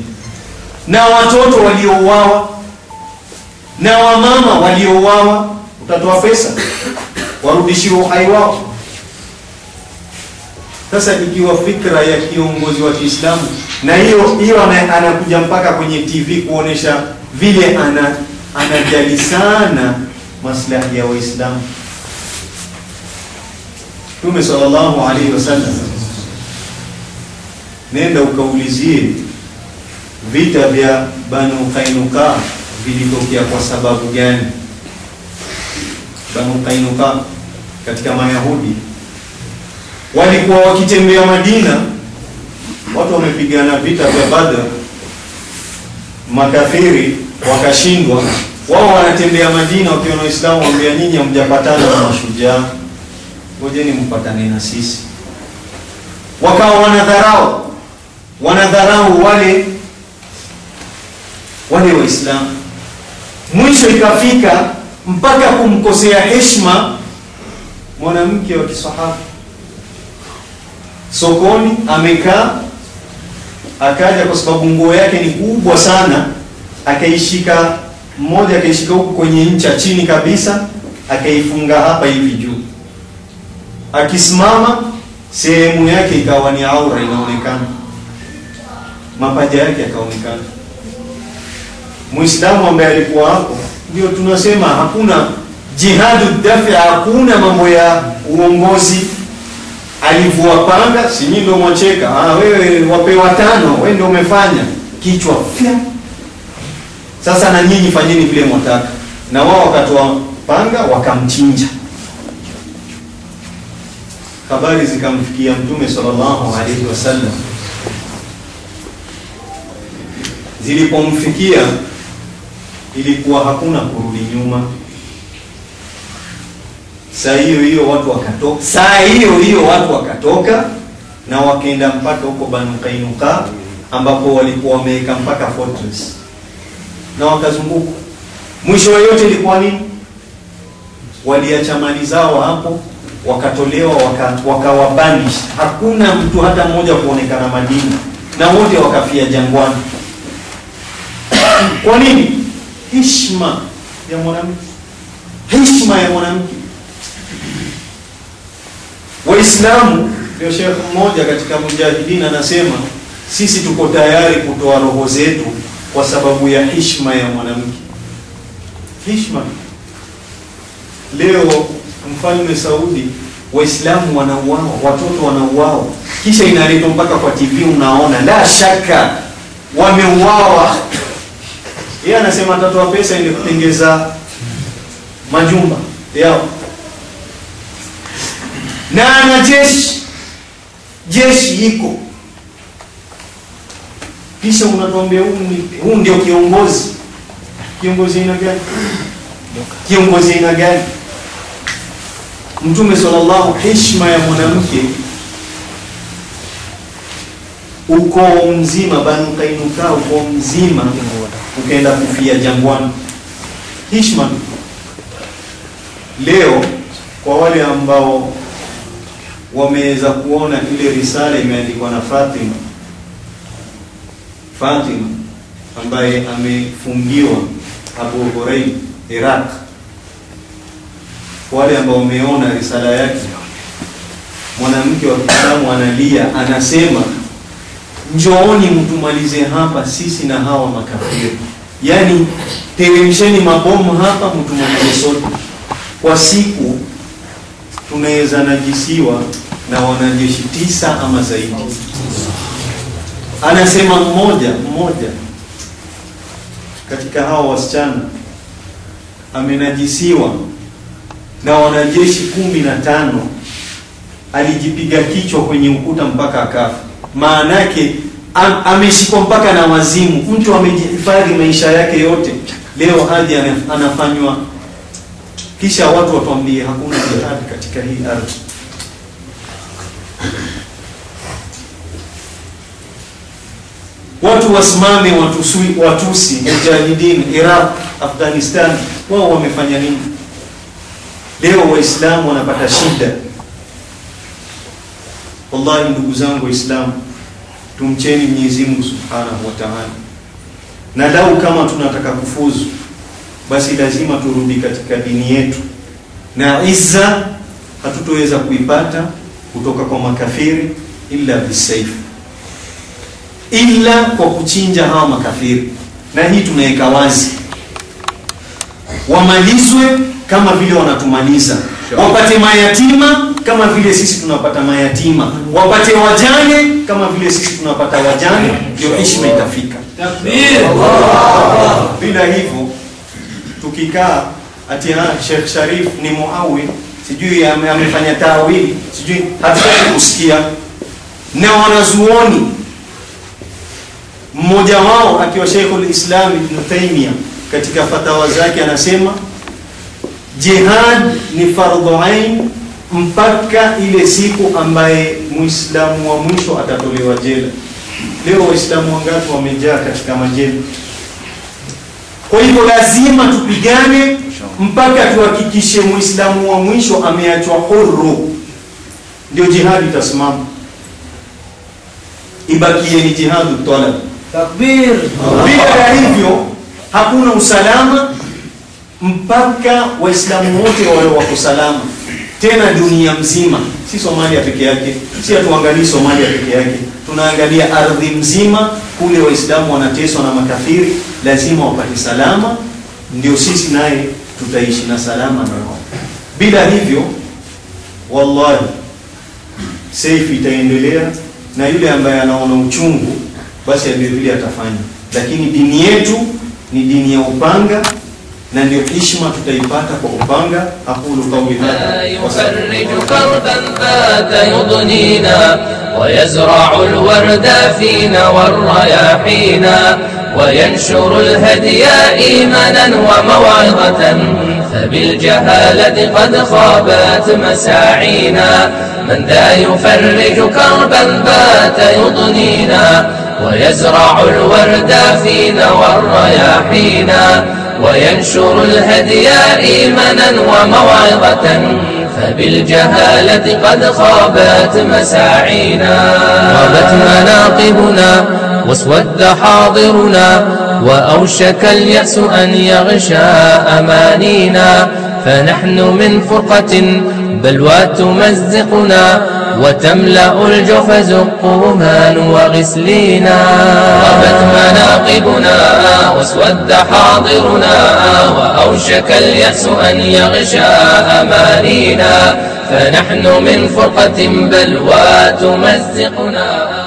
S3: Na watoto waliouawa na wamama waliouawa utatoa pesa? Warudishie uhai wao sasa ikiwa fikra ya kiongozi wa Kiislamu na hiyo hiyo anakuja mpaka kwenye TV kuonesha vile ana anajali sana maslahi ya Waislamu. Mtume sallallahu alaihi wasallam, nenda ukaulizie vita vya Banu Qainuqa vilitokea kwa sababu gani? Banu Qainuka katika Mayahudi walikuwa wakitembea Madina, watu wamepigana vita vya Badr, makafiri wakashindwa. Wao wanatembea Madina wakiwa na Waislamu, waambia nyinyi hamjapatana na mashujaa, ngojeni mpatane na sisi. Wakawa wanadharau wanadharau wale wale Waislamu, mwisho ikafika mpaka kumkosea heshima mwanamke wa kisahaba sokoni amekaa, akaja kwa sababu nguo yake ni kubwa sana, akaishika mmoja, akaishika huku kwenye ncha chini kabisa, akaifunga hapa hivi juu. Akisimama sehemu yake ikawa ni aura, inaonekana mapaja yake yakaonekana. Muislamu ambaye alikuwa hapo, ndio tunasema hakuna jihadu dafi, hakuna mambo ya uongozi alivua panga, si nyinyi ndio mwacheka, ah, wewe wapewa tano, wewe ndio umefanya kichwa fya. Sasa na nyinyi fanyeni vile mwataka, na wao wakatoa panga wakamchinja. Habari zikamfikia Mtume sallallahu alaihi wasallam. Zilipomfikia ilikuwa hakuna kurudi nyuma. Saa hiyo hiyo watu wakatoka, saa hiyo hiyo watu wakatoka na wakaenda mpaka huko Banu Qainuqa ambapo walikuwa wameweka mpaka fortress na wakazunguka. Mwisho wa yote ilikuwa nini? Waliacha mali zao hapo, wakatolewa, wakawabanish, waka hakuna mtu hata mmoja kuonekana madini na wote wakafia jangwani. Kwa nini? Heshima ya mwanamke, heshima ya mwanamke. Waislamu, ndio shekh mmoja katika mujahidin anasema sisi tuko tayari kutoa roho zetu kwa sababu ya heshima ya mwanamke. Heshima. Leo mfalme Saudi, Waislamu wanauawa, watoto wanauawa, kisha inaletwa mpaka kwa TV, unaona, la shaka wameuawa. Yeye anasema atatoa pesa ili kutengeza majumba yao na ana jeshi, jeshi iko kisha unatuambia huu ndio kiongozi. Kiongozi aina gani? Kiongozi aina gani? Mtume sallallahu, heshima ya mwanamke ukoo mzima, Banu Kainuka ukoo mzima ukaenda kufia jangwani. heshima leo kwa wale ambao wameweza kuona ile risala imeandikwa na Fatima. Fatima ambaye amefungiwa Abu Ghuraib Iraq. Wale ambao wameona risala yake mwanamke wa Kiislamu analia anasema njooni mtumalize hapa sisi na hawa makafiri. Yani teremsheni mabomu hapa mtumalize sote. Kwa siku tunaweza najisiwa na wanajeshi tisa ama zaidi. Anasema mmoja mmoja katika hao wasichana amenajisiwa na wanajeshi kumi na tano. Alijipiga kichwa kwenye ukuta mpaka akafa. Maana yake am, ameshikwa mpaka na wazimu. Mtu amejihifadhi maisha yake yote leo ana- anafanywa kisha watu watuambie hakuna jihadi katika hii ardhi. Watu wasimame watusui, watusi mujahidin iraq afghanistan wao wamefanya nini? Leo waislamu wanapata shida. Wallahi ndugu zangu waislamu tumcheni mwenyezi mungu subhanahu wa taala. Na lau kama tunataka kufuzu basi lazima turudi katika dini yetu. Na izza hatutoweza kuipata kutoka kwa makafiri illa bisaifu ila kwa kuchinja hawa makafiri. Na hii tunaweka wazi. Wamalizwe kama vile wanatumaliza. Wapate mayatima kama vile sisi tunapata mayatima. Wapate wajane kama vile sisi tunapata wajane. Ndio heshima itafika. Bila hivyo tukikaa ati ha, Sheikh Sharif ni muawi sijui ame- amefanya tawili sijui hatutaki kusikia. Na wanazuoni mmoja wao akiwa Sheikhul Islam Ibn Taymiyyah katika fatawa zake anasema jihad ni fardhu ain mpaka ile siku ambaye muislamu wa mwisho atatolewa jela. Leo waislamu wangapi wamejaa katika majela kwa hivyo lazima tupigane mpaka tuhakikishe muislamu wa mwisho ameachwa huru. Ndio jihadi itasimama. Ibakie ni jihadu talab
S1: takbir.
S3: Bila ya hivyo hakuna usalama mpaka waislamu wote wawe wako salama. Tena dunia mzima si somalia peke yake si hatuangalii somalia peke yake. Tunaangalia ardhi mzima kule waislamu wanateswa na makafiri lazima wapate salama. Ndio sisi naye tutaishi na salama na wao. Bila hivyo wallahi seifu itaendelea na yule ambaye anaona uchungu basi vile vile atafanya. Lakini dini yetu ni dini ya upanga na ndio heshima tutaipata kwa upanga aqulu qawli hadha
S2: يفرج كربا بات يضنينا ويزرع الورد فينا والرياحينا وينشر الهدي إيمانا وموعظة فبالجهالة قد خابت مساعينا من ذا يفرج كربا بات يضنينا ويزرع الورد فينا والرياحينا وينشر الهدي إيمانا وموعظة فبالجهالة قد خابت مساعينا. غابت مناقبنا واسود حاضرنا وأوشك اليأس أن يغشى أمانينا. فنحن من فرقة بلوى تمزقنا وتملأ الجوف زقوما وغسلينا. غابت مناقبنا واسود حاضرنا وأوشك اليأس أن يغشى أمانينا. فنحن من فرقة بلوى تمزقنا